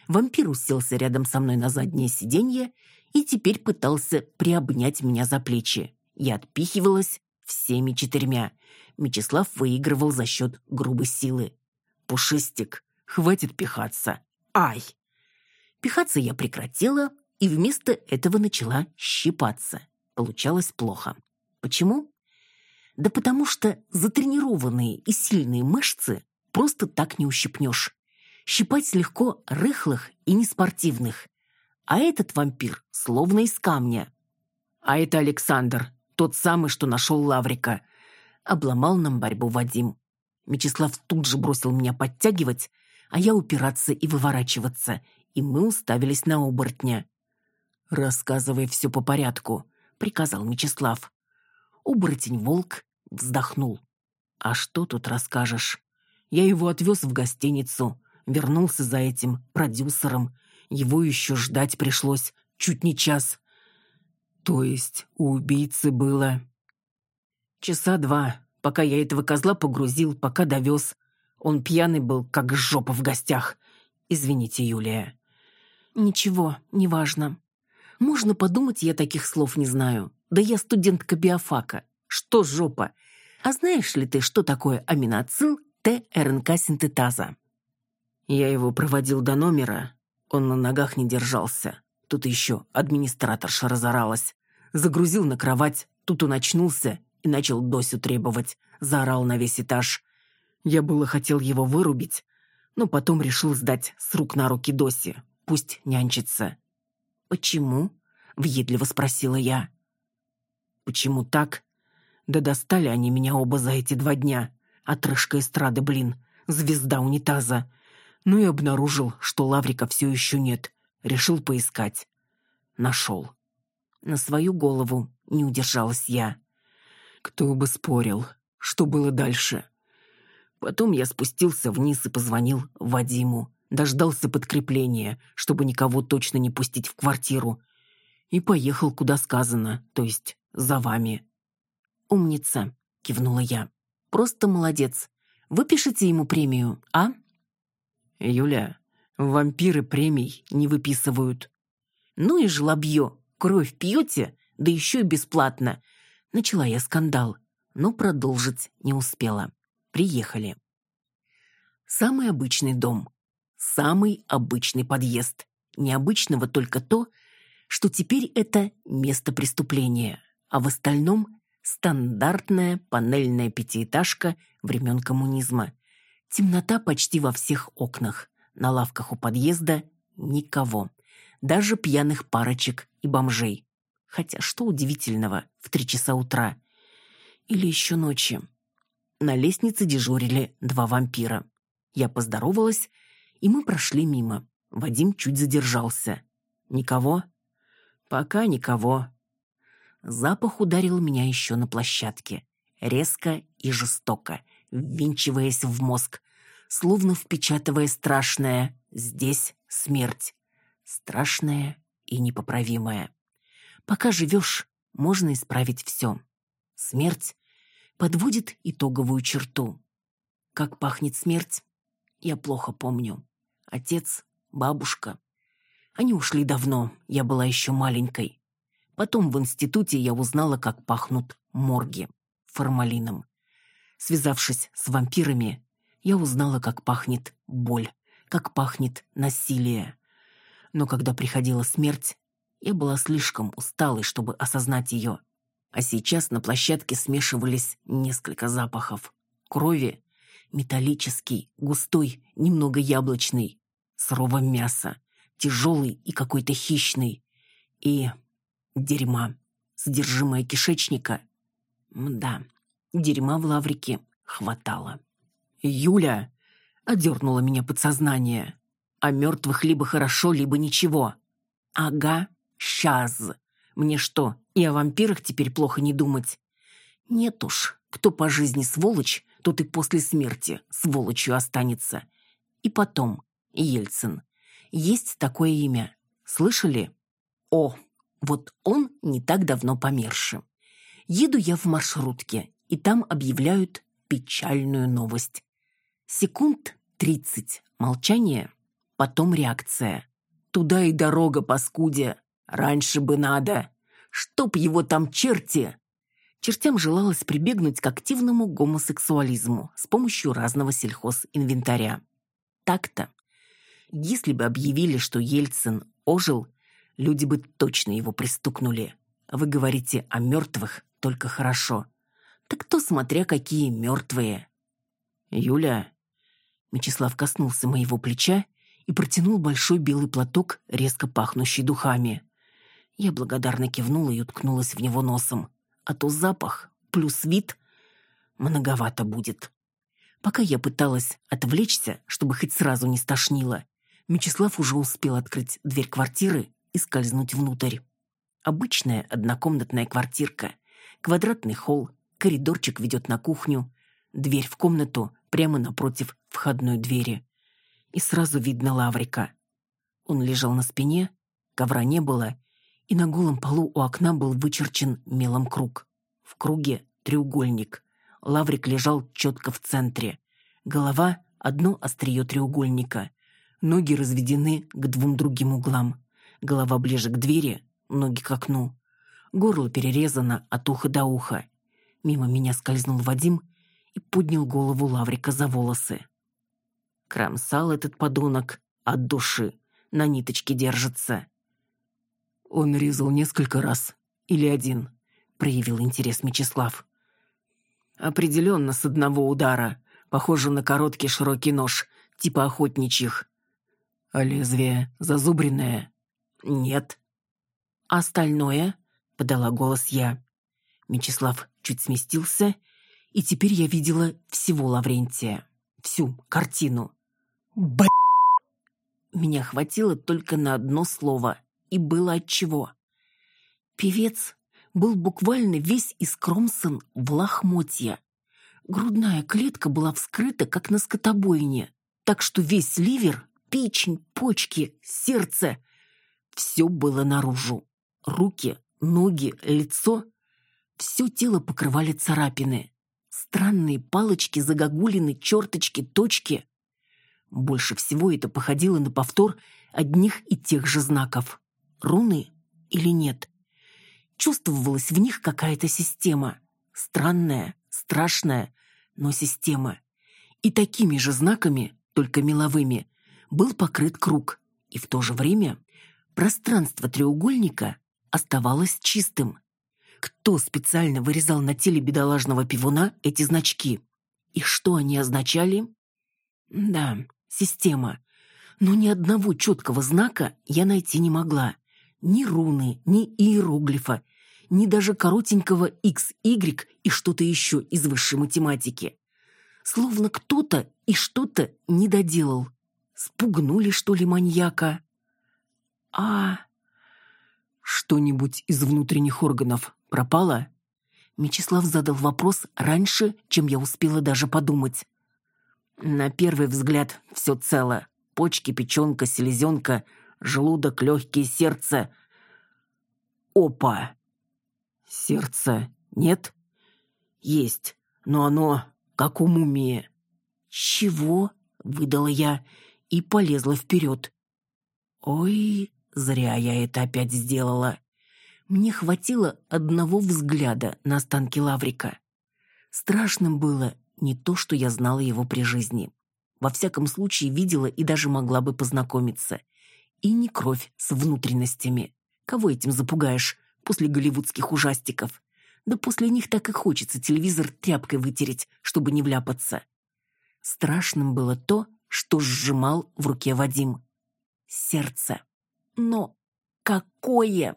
Вампир уселся рядом со мной на заднее сиденье и теперь пытался приобнять меня за плечи. Я отпихивалась всеми четырьмя. Мечислав выигрывал за счет грубой силы. «Пушистик, хватит пихаться! Ай!» Пихаться я прекратила и вместо этого начала щипаться. Получалось плохо. Почему? Да потому что затренированные и сильные мышцы просто так не ущипнешь. Щипать легко рыхлых и неспортивных. А этот вампир словно из камня. А это Александр, Тот самый, что нашел Лаврика. Обломал нам борьбу Вадим. Мечислав тут же бросил меня подтягивать, а я упираться и выворачиваться, и мы уставились на оборотня. «Рассказывай все по порядку», — приказал Мечислав. Оборотень-волк вздохнул. «А что тут расскажешь? Я его отвез в гостиницу, вернулся за этим продюсером. Его еще ждать пришлось чуть не час. То есть у убийцы было... Часа два, пока я этого козла погрузил, пока довез. Он пьяный был, как жопа в гостях. Извините, Юлия. Ничего, неважно. Можно подумать, я таких слов не знаю. Да я студентка биофака. Что жопа? А знаешь ли ты, что такое аминоцил Т-РНК-синтетаза? Я его проводил до номера. Он на ногах не держался. Тут еще администраторша разоралась. Загрузил на кровать, тут он очнулся и начал Досю требовать. Заорал на весь этаж. Я было хотел его вырубить, но потом решил сдать с рук на руки Досе. Пусть нянчится. «Почему?» — въедливо спросила я. «Почему так?» Да достали они меня оба за эти два дня. Отрыжка эстрады, блин. Звезда унитаза. Ну и обнаружил, что Лаврика все еще нет. Решил поискать. Нашел. На свою голову не удержалась я. Кто бы спорил, что было дальше. Потом я спустился вниз и позвонил Вадиму. Дождался подкрепления, чтобы никого точно не пустить в квартиру. И поехал, куда сказано, то есть за вами. «Умница», — кивнула я. «Просто молодец. Выпишите ему премию, а?» «Юля, вампиры премий не выписывают». «Ну и жлобье. Кровь пьете, да еще и бесплатно». Начала я скандал, но продолжить не успела. Приехали. Самый обычный дом. Самый обычный подъезд. Необычного только то, что теперь это место преступления, а в остальном стандартная панельная пятиэтажка времен коммунизма. Темнота почти во всех окнах. На лавках у подъезда никого. Даже пьяных парочек и бомжей. Хотя что удивительного в три часа утра. Или еще ночи. На лестнице дежурили два вампира. Я поздоровалась, и мы прошли мимо. Вадим чуть задержался. «Никого?» «Пока никого». Запах ударил меня еще на площадке. Резко и жестоко, ввинчиваясь в мозг, словно впечатывая страшное «здесь смерть». Страшное и непоправимое. Пока живешь, можно исправить все. Смерть подводит итоговую черту. Как пахнет смерть, я плохо помню. Отец, бабушка. Они ушли давно, я была еще маленькой. Потом в институте я узнала, как пахнут морги формалином. Связавшись с вампирами, я узнала, как пахнет боль, как пахнет насилие. Но когда приходила смерть, я была слишком усталой, чтобы осознать ее. А сейчас на площадке смешивались несколько запахов. Крови, металлический, густой, немного яблочный, сырого мяса, тяжелый и какой-то хищный. И дерьма, содержимое кишечника. Да, дерьма в лаврике хватало. «Юля!» — одернула меня подсознание. «А мертвых либо хорошо, либо ничего». «Ага, сейчас. Мне что, и о вампирах теперь плохо не думать?» «Нет уж, кто по жизни сволочь, тот и после смерти сволочью останется. И потом, Ельцин. Есть такое имя. Слышали? О, вот он не так давно померший. Еду я в маршрутке, и там объявляют печальную новость. Секунд тридцать молчание, потом реакция. Туда и дорога, паскудя. Раньше бы надо. Чтоб его там черти. Чертям желалось прибегнуть к активному гомосексуализму с помощью разного сельхозинвентаря. Так-то. Если бы объявили, что Ельцин ожил, люди бы точно его пристукнули. Вы говорите о мертвых только хорошо. Так то смотря какие мертвые. Юля. Мечислав коснулся моего плеча и протянул большой белый платок, резко пахнущий духами. Я благодарно кивнула и уткнулась в него носом. а то запах плюс вид многовато будет. Пока я пыталась отвлечься, чтобы хоть сразу не стошнило, Мечислав уже успел открыть дверь квартиры и скользнуть внутрь. Обычная однокомнатная квартирка. Квадратный холл, коридорчик ведет на кухню, дверь в комнату прямо напротив входной двери. И сразу видно Лаврика. Он лежал на спине, ковра не было, и на голом полу у окна был вычерчен мелом круг. В круге треугольник. Лаврик лежал четко в центре. Голова — одно острие треугольника. Ноги разведены к двум другим углам. Голова ближе к двери, ноги к окну. Горло перерезано от уха до уха. Мимо меня скользнул Вадим и поднял голову Лаврика за волосы. Кромсал этот подонок от души, на ниточке держится. Он резал несколько раз или один, проявил интерес Мечислав. Определенно с одного удара, похоже на короткий широкий нож, типа охотничьих. А лезвие зазубренное? Нет. Остальное? Подала голос я. Мечислав чуть сместился, и теперь я видела всего Лаврентия. Всю картину. Б***! Меня хватило только на одно слово, и было отчего. Певец был буквально весь искромсан в лохмотья. Грудная клетка была вскрыта, как на скотобойне, так что весь ливер, печень, почки, сердце — все было наружу. Руки, ноги, лицо — все тело покрывали царапины. Странные палочки, загогулины, черточки, точки. Больше всего это походило на повтор одних и тех же знаков. Руны или нет? Чувствовалась в них какая-то система. Странная, страшная, но система. И такими же знаками, только меловыми, был покрыт круг. И в то же время пространство треугольника оставалось чистым. Кто специально вырезал на теле бедолажного пивуна эти значки? И что они означали? Да, система. Но ни одного четкого знака я найти не могла. Ни руны, ни иероглифа, ни даже коротенького XY и что-то еще из высшей математики. Словно кто-то и что-то не доделал. Спугнули, что ли, маньяка? А... Что-нибудь из внутренних органов пропало? Мечислав задал вопрос раньше, чем я успела даже подумать. На первый взгляд все цело. Почки, печенка, селезенка, желудок, легкие, сердце. Опа! Сердце нет? Есть, но оно как у мумии. Чего? Выдала я и полезла вперед. Ой, зря я это опять сделала. Мне хватило одного взгляда на останки Лаврика. Страшным было не то, что я знала его при жизни. Во всяком случае, видела и даже могла бы познакомиться. И не кровь с внутренностями. Кого этим запугаешь после голливудских ужастиков? Да после них так и хочется телевизор тряпкой вытереть, чтобы не вляпаться. Страшным было то, что сжимал в руке Вадим. Сердце. Но какое?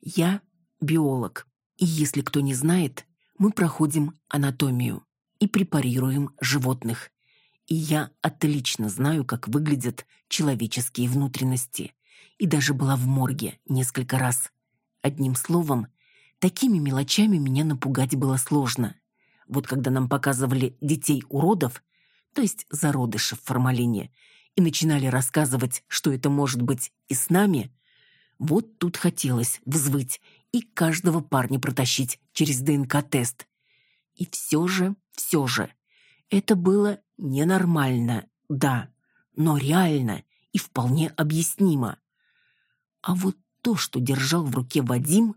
Я биолог. И если кто не знает, мы проходим анатомию и препарируем животных и я отлично знаю, как выглядят человеческие внутренности. И даже была в морге несколько раз. Одним словом, такими мелочами меня напугать было сложно. Вот когда нам показывали детей-уродов, то есть зародышев в формалине, и начинали рассказывать, что это может быть и с нами, вот тут хотелось взвыть и каждого парня протащить через ДНК-тест. И все же, все же, это было ненормально, да, но реально и вполне объяснимо. А вот то, что держал в руке Вадим,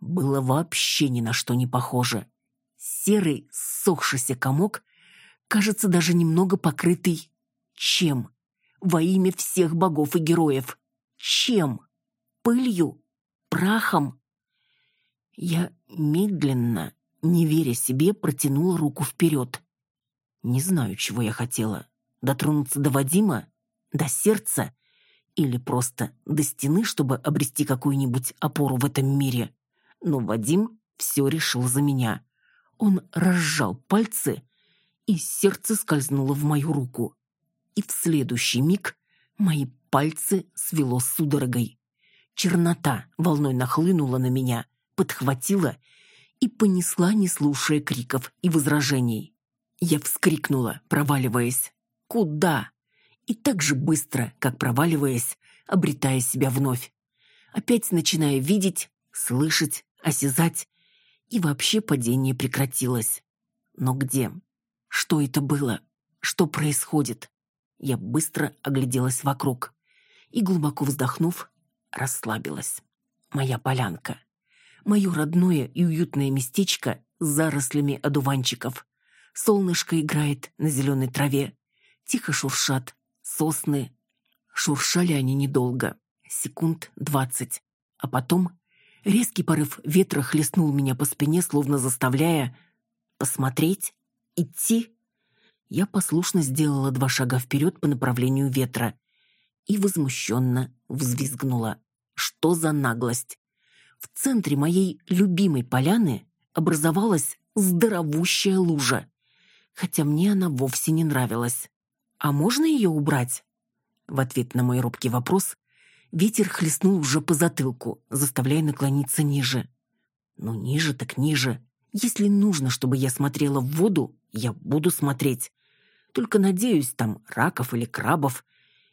было вообще ни на что не похоже. Серый, ссохшийся комок, кажется, даже немного покрытый чем? Во имя всех богов и героев. Чем? Пылью? Прахом? Я медленно, не веря себе, протянула руку вперед. Не знаю, чего я хотела. Дотронуться до Вадима? До сердца? Или просто до стены, чтобы обрести какую-нибудь опору в этом мире? Но Вадим все решил за меня. Он разжал пальцы, и сердце скользнуло в мою руку. И в следующий миг мои пальцы свело судорогой. Чернота волной нахлынула на меня, подхватила и понесла, не слушая криков и возражений. Я вскрикнула, проваливаясь. «Куда?» И так же быстро, как проваливаясь, обретая себя вновь. Опять начиная видеть, слышать, осязать, и вообще падение прекратилось. Но где? Что это было? Что происходит? Я быстро огляделась вокруг и, глубоко вздохнув, расслабилась. Моя полянка. Мое родное и уютное местечко с зарослями одуванчиков. Солнышко играет на зеленой траве. Тихо шуршат сосны. Шуршали они недолго, секунд двадцать. А потом резкий порыв ветра хлестнул меня по спине, словно заставляя посмотреть, идти. Я послушно сделала два шага вперед по направлению ветра и возмущенно взвизгнула. Что за наглость? В центре моей любимой поляны образовалась здоровущая лужа, хотя мне она вовсе не нравилась. «А можно ее убрать?» В ответ на мой робкий вопрос ветер хлестнул уже по затылку, заставляя наклониться ниже. «Ну, ниже так ниже. Если нужно, чтобы я смотрела в воду, я буду смотреть. Только надеюсь, там раков или крабов,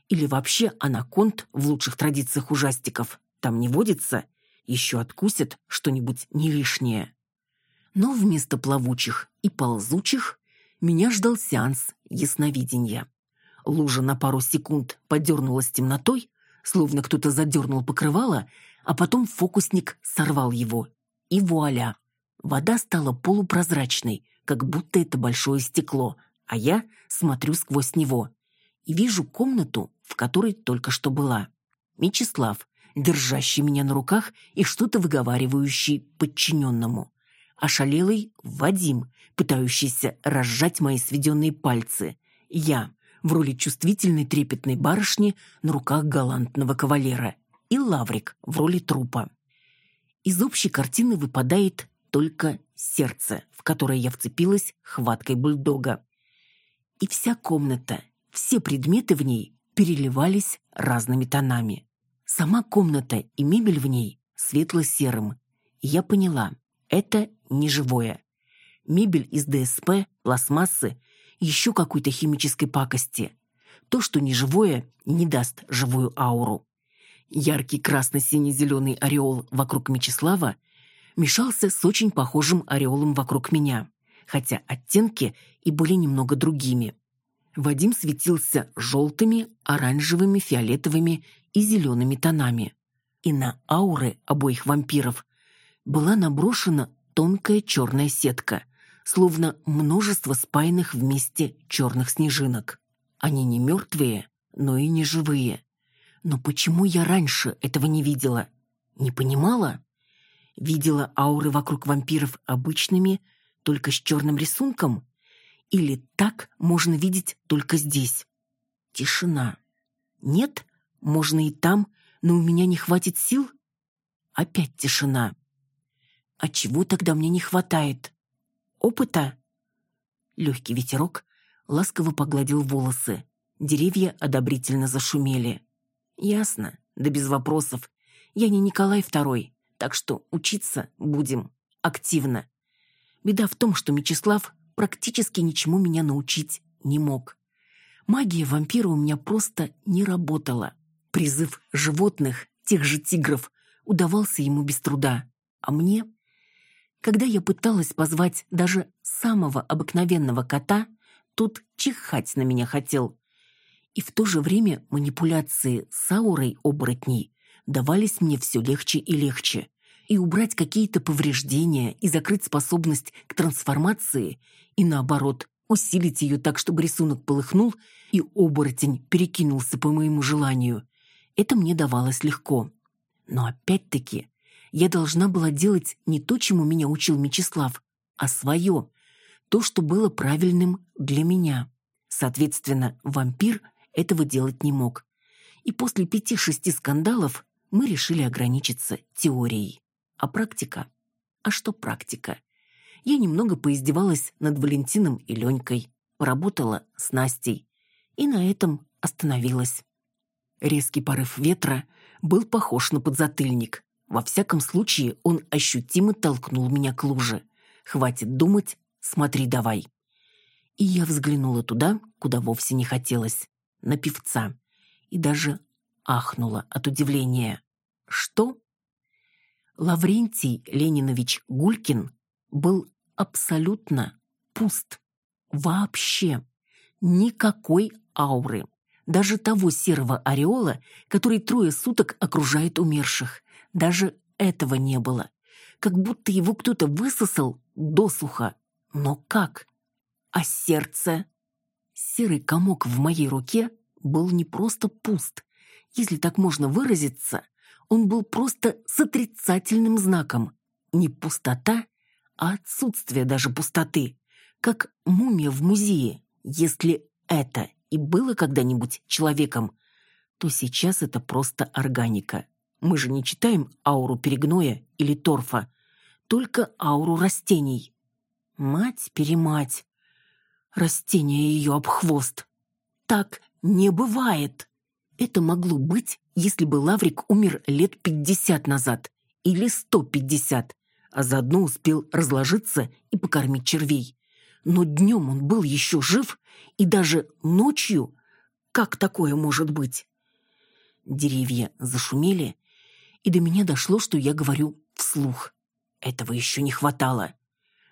или вообще анаконд в лучших традициях ужастиков там не водится, еще откусят что-нибудь не лишнее. Но вместо плавучих и ползучих меня ждал сеанс ясновидения. Лужа на пару секунд подернулась темнотой, словно кто-то задернул покрывало, а потом фокусник сорвал его. И вуаля! Вода стала полупрозрачной, как будто это большое стекло, а я смотрю сквозь него и вижу комнату, в которой только что была. Мечислав, держащий меня на руках и что-то выговаривающий подчиненному. Ошалелый Вадим, пытающийся разжать мои сведенные пальцы. Я, в роли чувствительной трепетной барышни на руках галантного кавалера, и Лаврик в роли трупа. Из общей картины выпадает только сердце, в которое я вцепилась хваткой бульдога. И вся комната, все предметы в ней переливались разными тонами. Сама комната и мебель в ней светло-серым. Я поняла, это не живое. Мебель из ДСП, пластмассы еще какой-то химической пакости. То, что неживое, не даст живую ауру. Яркий красно-сине-зеленый ореол вокруг Мечислава мешался с очень похожим ореолом вокруг меня, хотя оттенки и были немного другими. Вадим светился желтыми, оранжевыми, фиолетовыми и зелеными тонами. И на ауры обоих вампиров была наброшена тонкая черная сетка, словно множество спаянных вместе черных снежинок. Они не мертвые, но и не живые. Но почему я раньше этого не видела? Не понимала? Видела ауры вокруг вампиров обычными, только с черным рисунком? Или так можно видеть только здесь? Тишина. Нет, можно и там, но у меня не хватит сил? Опять тишина. А чего тогда мне не хватает? Опыта?» Легкий ветерок ласково погладил волосы. Деревья одобрительно зашумели. «Ясно, да без вопросов. Я не Николай II, так что учиться будем активно. Беда в том, что Мечислав практически ничему меня научить не мог. Магия вампира у меня просто не работала. Призыв животных, тех же тигров, удавался ему без труда. А мне когда я пыталась позвать даже самого обыкновенного кота, тот чихать на меня хотел. И в то же время манипуляции с аурой оборотней давались мне все легче и легче. И убрать какие-то повреждения, и закрыть способность к трансформации, и наоборот, усилить ее так, чтобы рисунок полыхнул, и оборотень перекинулся по моему желанию. Это мне давалось легко. Но опять-таки я должна была делать не то, чему меня учил Мечислав, а свое, то, что было правильным для меня. Соответственно, вампир этого делать не мог. И после пяти-шести скандалов мы решили ограничиться теорией. А практика? А что практика? Я немного поиздевалась над Валентином и Ленькой, поработала с Настей. И на этом остановилась. Резкий порыв ветра был похож на подзатыльник. Во всяком случае, он ощутимо толкнул меня к луже. «Хватит думать, смотри давай». И я взглянула туда, куда вовсе не хотелось, на певца. И даже ахнула от удивления. Что? Лаврентий Ленинович Гулькин был абсолютно пуст. Вообще. Никакой ауры. Даже того серого ореола, который трое суток окружает умерших. Даже этого не было. Как будто его кто-то высосал досуха. Но как? А сердце? Серый комок в моей руке был не просто пуст. Если так можно выразиться, он был просто с отрицательным знаком. Не пустота, а отсутствие даже пустоты. Как мумия в музее. Если это и было когда-нибудь человеком, то сейчас это просто органика. Мы же не читаем ауру перегноя или торфа, только ауру растений. Мать-перемать. Растение ее об хвост. Так не бывает. Это могло быть, если бы Лаврик умер лет пятьдесят назад или сто пятьдесят, а заодно успел разложиться и покормить червей. Но днем он был еще жив, и даже ночью. Как такое может быть? Деревья зашумели, и до меня дошло, что я говорю вслух. Этого еще не хватало.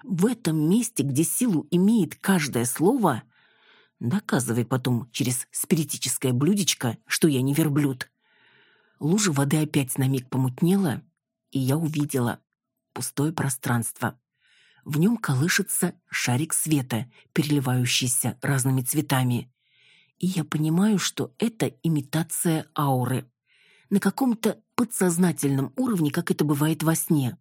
В этом месте, где силу имеет каждое слово, доказывай потом через спиритическое блюдечко, что я не верблюд. Лужа воды опять на миг помутнела, и я увидела пустое пространство. В нем колышется шарик света, переливающийся разными цветами. И я понимаю, что это имитация ауры. На каком-то подсознательном уровне, как это бывает во сне.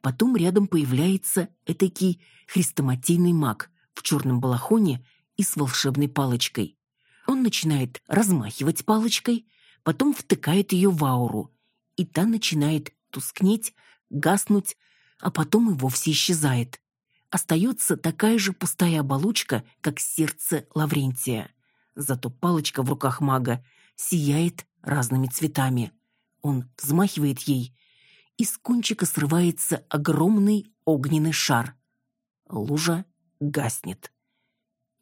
Потом рядом появляется этакий хрестоматийный маг в черном балахоне и с волшебной палочкой. Он начинает размахивать палочкой, потом втыкает ее в ауру, и та начинает тускнеть, гаснуть, а потом и вовсе исчезает. Остается такая же пустая оболочка, как сердце Лаврентия. Зато палочка в руках мага сияет разными цветами. Он взмахивает ей, и с кончика срывается огромный огненный шар. Лужа гаснет.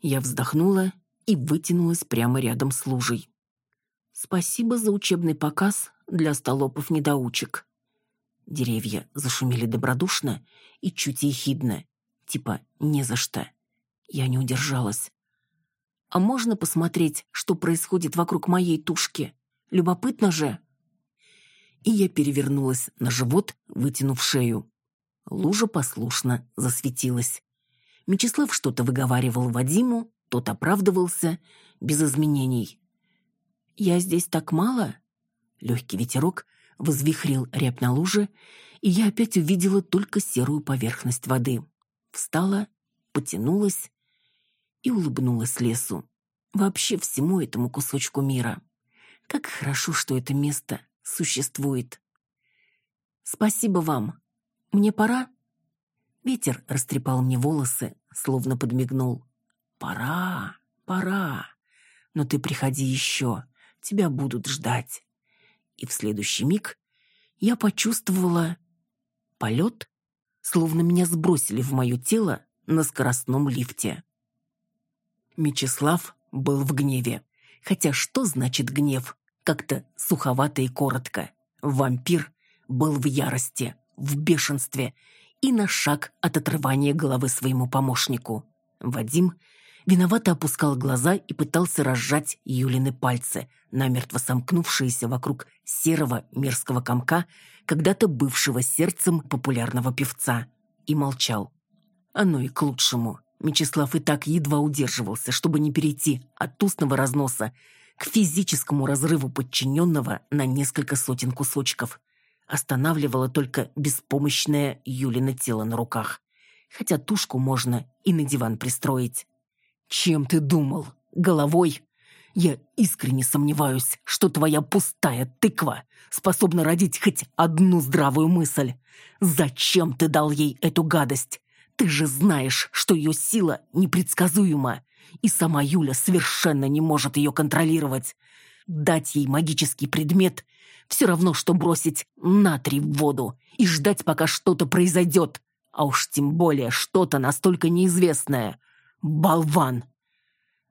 Я вздохнула и вытянулась прямо рядом с лужей. Спасибо за учебный показ для столопов-недоучек. Деревья зашумели добродушно и чуть ехидно, типа «не за что». Я не удержалась. «А можно посмотреть, что происходит вокруг моей тушки? Любопытно же!» И я перевернулась на живот, вытянув шею. Лужа послушно засветилась. Мечислав что-то выговаривал Вадиму, тот оправдывался, без изменений. «Я здесь так мало?» Легкий ветерок возвихрил рябь на луже, и я опять увидела только серую поверхность воды. Встала, потянулась и улыбнулась лесу. Вообще всему этому кусочку мира. Как хорошо, что это место существует. Спасибо вам. Мне пора? Ветер растрепал мне волосы, словно подмигнул. Пора, пора. Но ты приходи еще, тебя будут ждать и в следующий миг я почувствовала полет, словно меня сбросили в мое тело на скоростном лифте. Мечислав был в гневе. Хотя что значит гнев? Как-то суховато и коротко. Вампир был в ярости, в бешенстве и на шаг от отрывания головы своему помощнику. Вадим виновато опускал глаза и пытался разжать Юлины пальцы, намертво сомкнувшиеся вокруг серого мерзкого комка, когда-то бывшего сердцем популярного певца, и молчал. Оно и к лучшему. Мечислав и так едва удерживался, чтобы не перейти от устного разноса к физическому разрыву подчиненного на несколько сотен кусочков. Останавливало только беспомощное Юлина тело на руках. Хотя тушку можно и на диван пристроить. Чем ты думал? Головой? Я искренне сомневаюсь, что твоя пустая тыква способна родить хоть одну здравую мысль. Зачем ты дал ей эту гадость? Ты же знаешь, что ее сила непредсказуема, и сама Юля совершенно не может ее контролировать. Дать ей магический предмет все равно, что бросить натрий в воду и ждать, пока что-то произойдет, а уж тем более что-то настолько неизвестное. Болван!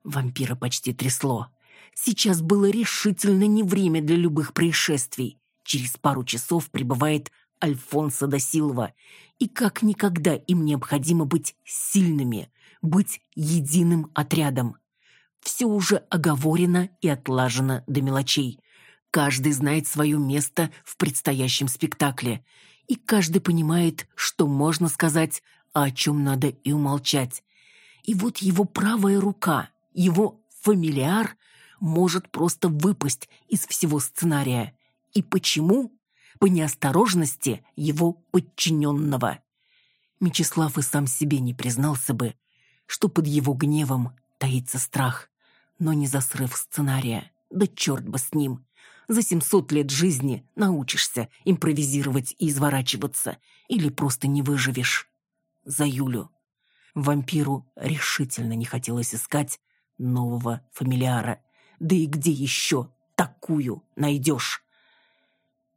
Вампира почти трясло. Сейчас было решительно не время для любых происшествий. Через пару часов прибывает Альфонсо да Силва, и как никогда им необходимо быть сильными, быть единым отрядом. Все уже оговорено и отлажено до мелочей. Каждый знает свое место в предстоящем спектакле, и каждый понимает, что можно сказать, а о чем надо и умолчать. И вот его правая рука, его фамилиар может просто выпасть из всего сценария. И почему? По неосторожности его подчиненного. Мечислав и сам себе не признался бы, что под его гневом таится страх. Но не за срыв сценария. Да черт бы с ним. За семьсот лет жизни научишься импровизировать и изворачиваться. Или просто не выживешь. За Юлю. Вампиру решительно не хотелось искать нового фамилиара. Да и где еще такую найдешь?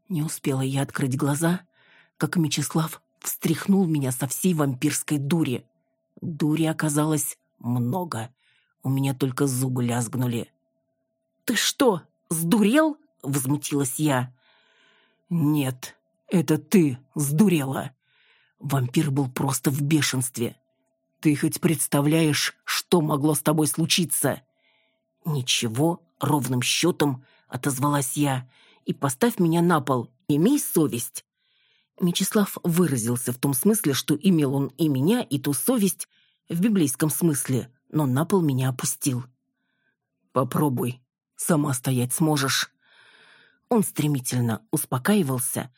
Не успела я открыть глаза, как Мечислав встряхнул меня со всей вампирской дури. Дури оказалось много. У меня только зубы лязгнули. «Ты что, сдурел?» — возмутилась я. «Нет, это ты сдурела». Вампир был просто в бешенстве. Ты хоть представляешь, что могло с тобой случиться?» «Ничего, ровным счетом», — отозвалась я. «И поставь меня на пол, имей совесть». Мечислав выразился в том смысле, что имел он и меня, и ту совесть, в библейском смысле, но на пол меня опустил. «Попробуй, сама стоять сможешь». Он стремительно успокаивался,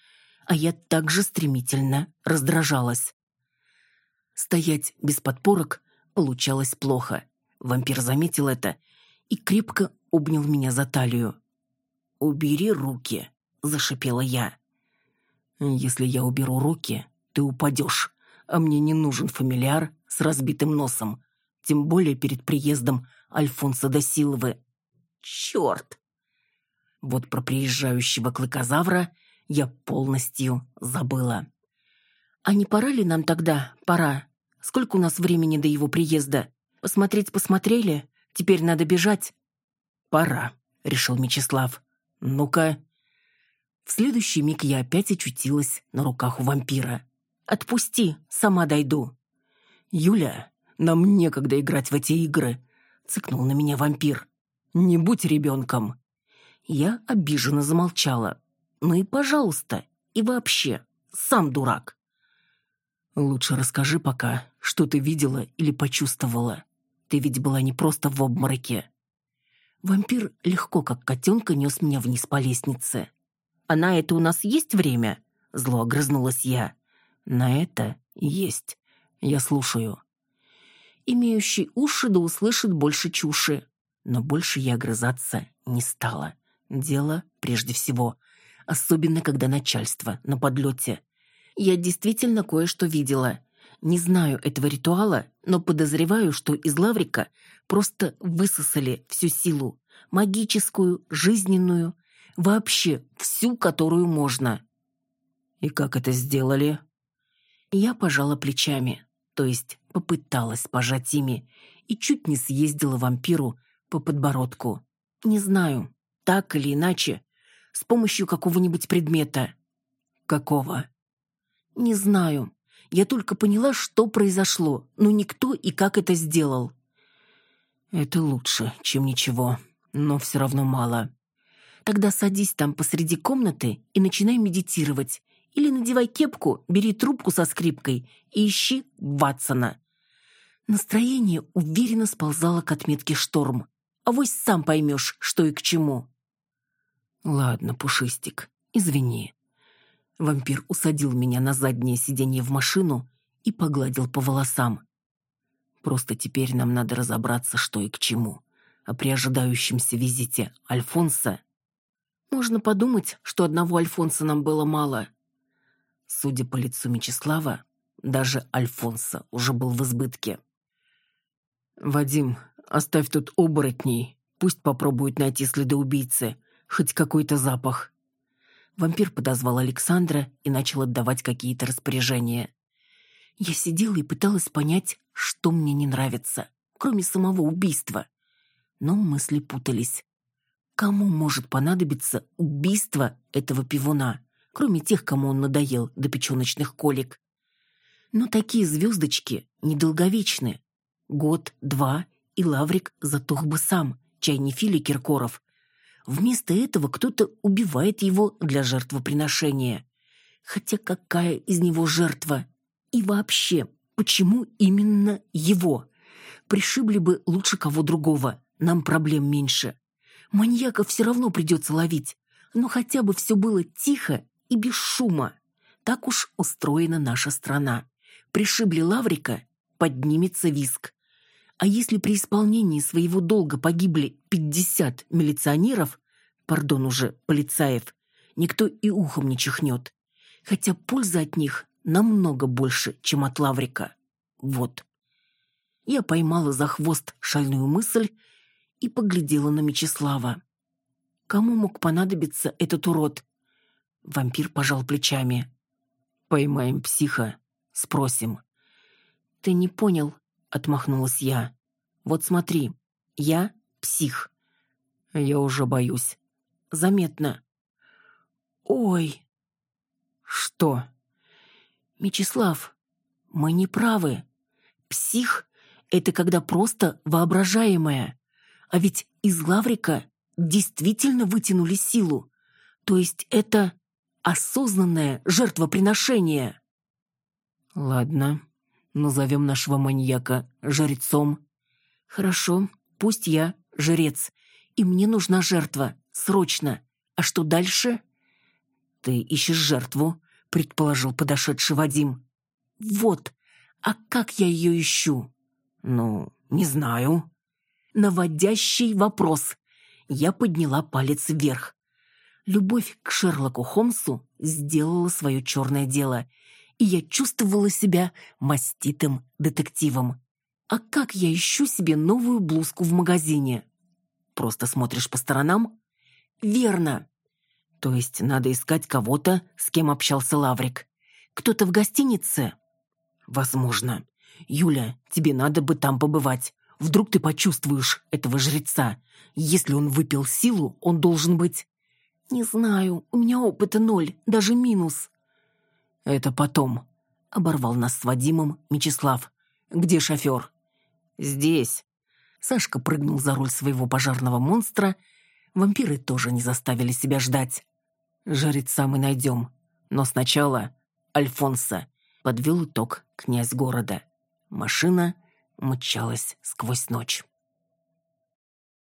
а я также стремительно раздражалась. Стоять без подпорок получалось плохо. Вампир заметил это и крепко обнял меня за талию. «Убери руки», — зашипела я. «Если я уберу руки, ты упадешь, а мне не нужен фамильяр с разбитым носом, тем более перед приездом Альфонса да Силвы. Черт!» Вот про приезжающего клыкозавра я полностью забыла. «А не пора ли нам тогда? Пора. Сколько у нас времени до его приезда? Посмотреть посмотрели? Теперь надо бежать». «Пора», — решил Мечислав. «Ну-ка». В следующий миг я опять очутилась на руках у вампира. «Отпусти, сама дойду». «Юля, нам некогда играть в эти игры», — цыкнул на меня вампир. «Не будь ребенком». Я обиженно замолчала. «Ну и пожалуйста, и вообще, сам дурак». Лучше расскажи пока, что ты видела или почувствовала. Ты ведь была не просто в обмороке. Вампир легко, как котенка, нес меня вниз по лестнице. «А на это у нас есть время?» Зло огрызнулась я. «На это есть. Я слушаю». Имеющий уши да услышит больше чуши. Но больше я огрызаться не стала. Дело прежде всего. Особенно, когда начальство на подлете. Я действительно кое-что видела. Не знаю этого ритуала, но подозреваю, что из Лаврика просто высосали всю силу. Магическую, жизненную, вообще всю, которую можно. И как это сделали? Я пожала плечами, то есть попыталась пожать ими, и чуть не съездила вампиру по подбородку. Не знаю, так или иначе, с помощью какого-нибудь предмета. Какого? «Не знаю. Я только поняла, что произошло, но никто и как это сделал». «Это лучше, чем ничего, но все равно мало». «Тогда садись там посреди комнаты и начинай медитировать. Или надевай кепку, бери трубку со скрипкой и ищи Ватсона». Настроение уверенно сползало к отметке «Шторм». А вось сам поймешь, что и к чему. «Ладно, Пушистик, извини. Вампир усадил меня на заднее сиденье в машину и погладил по волосам. Просто теперь нам надо разобраться, что и к чему. А при ожидающемся визите Альфонса можно подумать, что одного Альфонса нам было мало. Судя по лицу Мечислава, даже Альфонса уже был в избытке. «Вадим, оставь тут оборотней. Пусть попробуют найти следы убийцы. Хоть какой-то запах». Вампир подозвал Александра и начал отдавать какие-то распоряжения. Я сидела и пыталась понять, что мне не нравится, кроме самого убийства. Но мысли путались. Кому может понадобиться убийство этого пивуна, кроме тех, кому он надоел до печеночных колик? Но такие звездочки недолговечны. Год, два, и Лаврик затух бы сам, чай не Фили Киркоров. Вместо этого кто-то убивает его для жертвоприношения. Хотя какая из него жертва? И вообще, почему именно его? Пришибли бы лучше кого другого, нам проблем меньше. Маньяка все равно придется ловить, но хотя бы все было тихо и без шума. Так уж устроена наша страна. Пришибли Лаврика, поднимется виск. А если при исполнении своего долга погибли 50 милиционеров, пардон уже, полицаев, никто и ухом не чихнет. Хотя польза от них намного больше, чем от Лаврика. Вот. Я поймала за хвост шальную мысль и поглядела на Мечислава. Кому мог понадобиться этот урод? Вампир пожал плечами. «Поймаем психа, спросим». «Ты не понял», — отмахнулась я. «Вот смотри, я псих». «Я уже боюсь». «Заметно». «Ой». «Что?» «Мечислав, мы не правы. Псих — это когда просто воображаемое. А ведь из Лаврика действительно вытянули силу. То есть это осознанное жертвоприношение». «Ладно, назовем нашего маньяка жрецом». «Хорошо, пусть я жрец, и мне нужна жертва, срочно. А что дальше?» «Ты ищешь жертву», — предположил подошедший Вадим. «Вот, а как я ее ищу?» «Ну, не знаю». Наводящий вопрос. Я подняла палец вверх. Любовь к Шерлоку Холмсу сделала свое черное дело, и я чувствовала себя маститым детективом. А как я ищу себе новую блузку в магазине? Просто смотришь по сторонам? Верно. То есть надо искать кого-то, с кем общался Лаврик. Кто-то в гостинице? Возможно. Юля, тебе надо бы там побывать. Вдруг ты почувствуешь этого жреца. Если он выпил силу, он должен быть... Не знаю, у меня опыта ноль, даже минус. Это потом. Оборвал нас с Вадимом Мечислав. Где шофер? Здесь. Сашка прыгнул за руль своего пожарного монстра. Вампиры тоже не заставили себя ждать. Жреца мы найдем. Но сначала Альфонса. Подвел итог князь города. Машина мчалась сквозь ночь.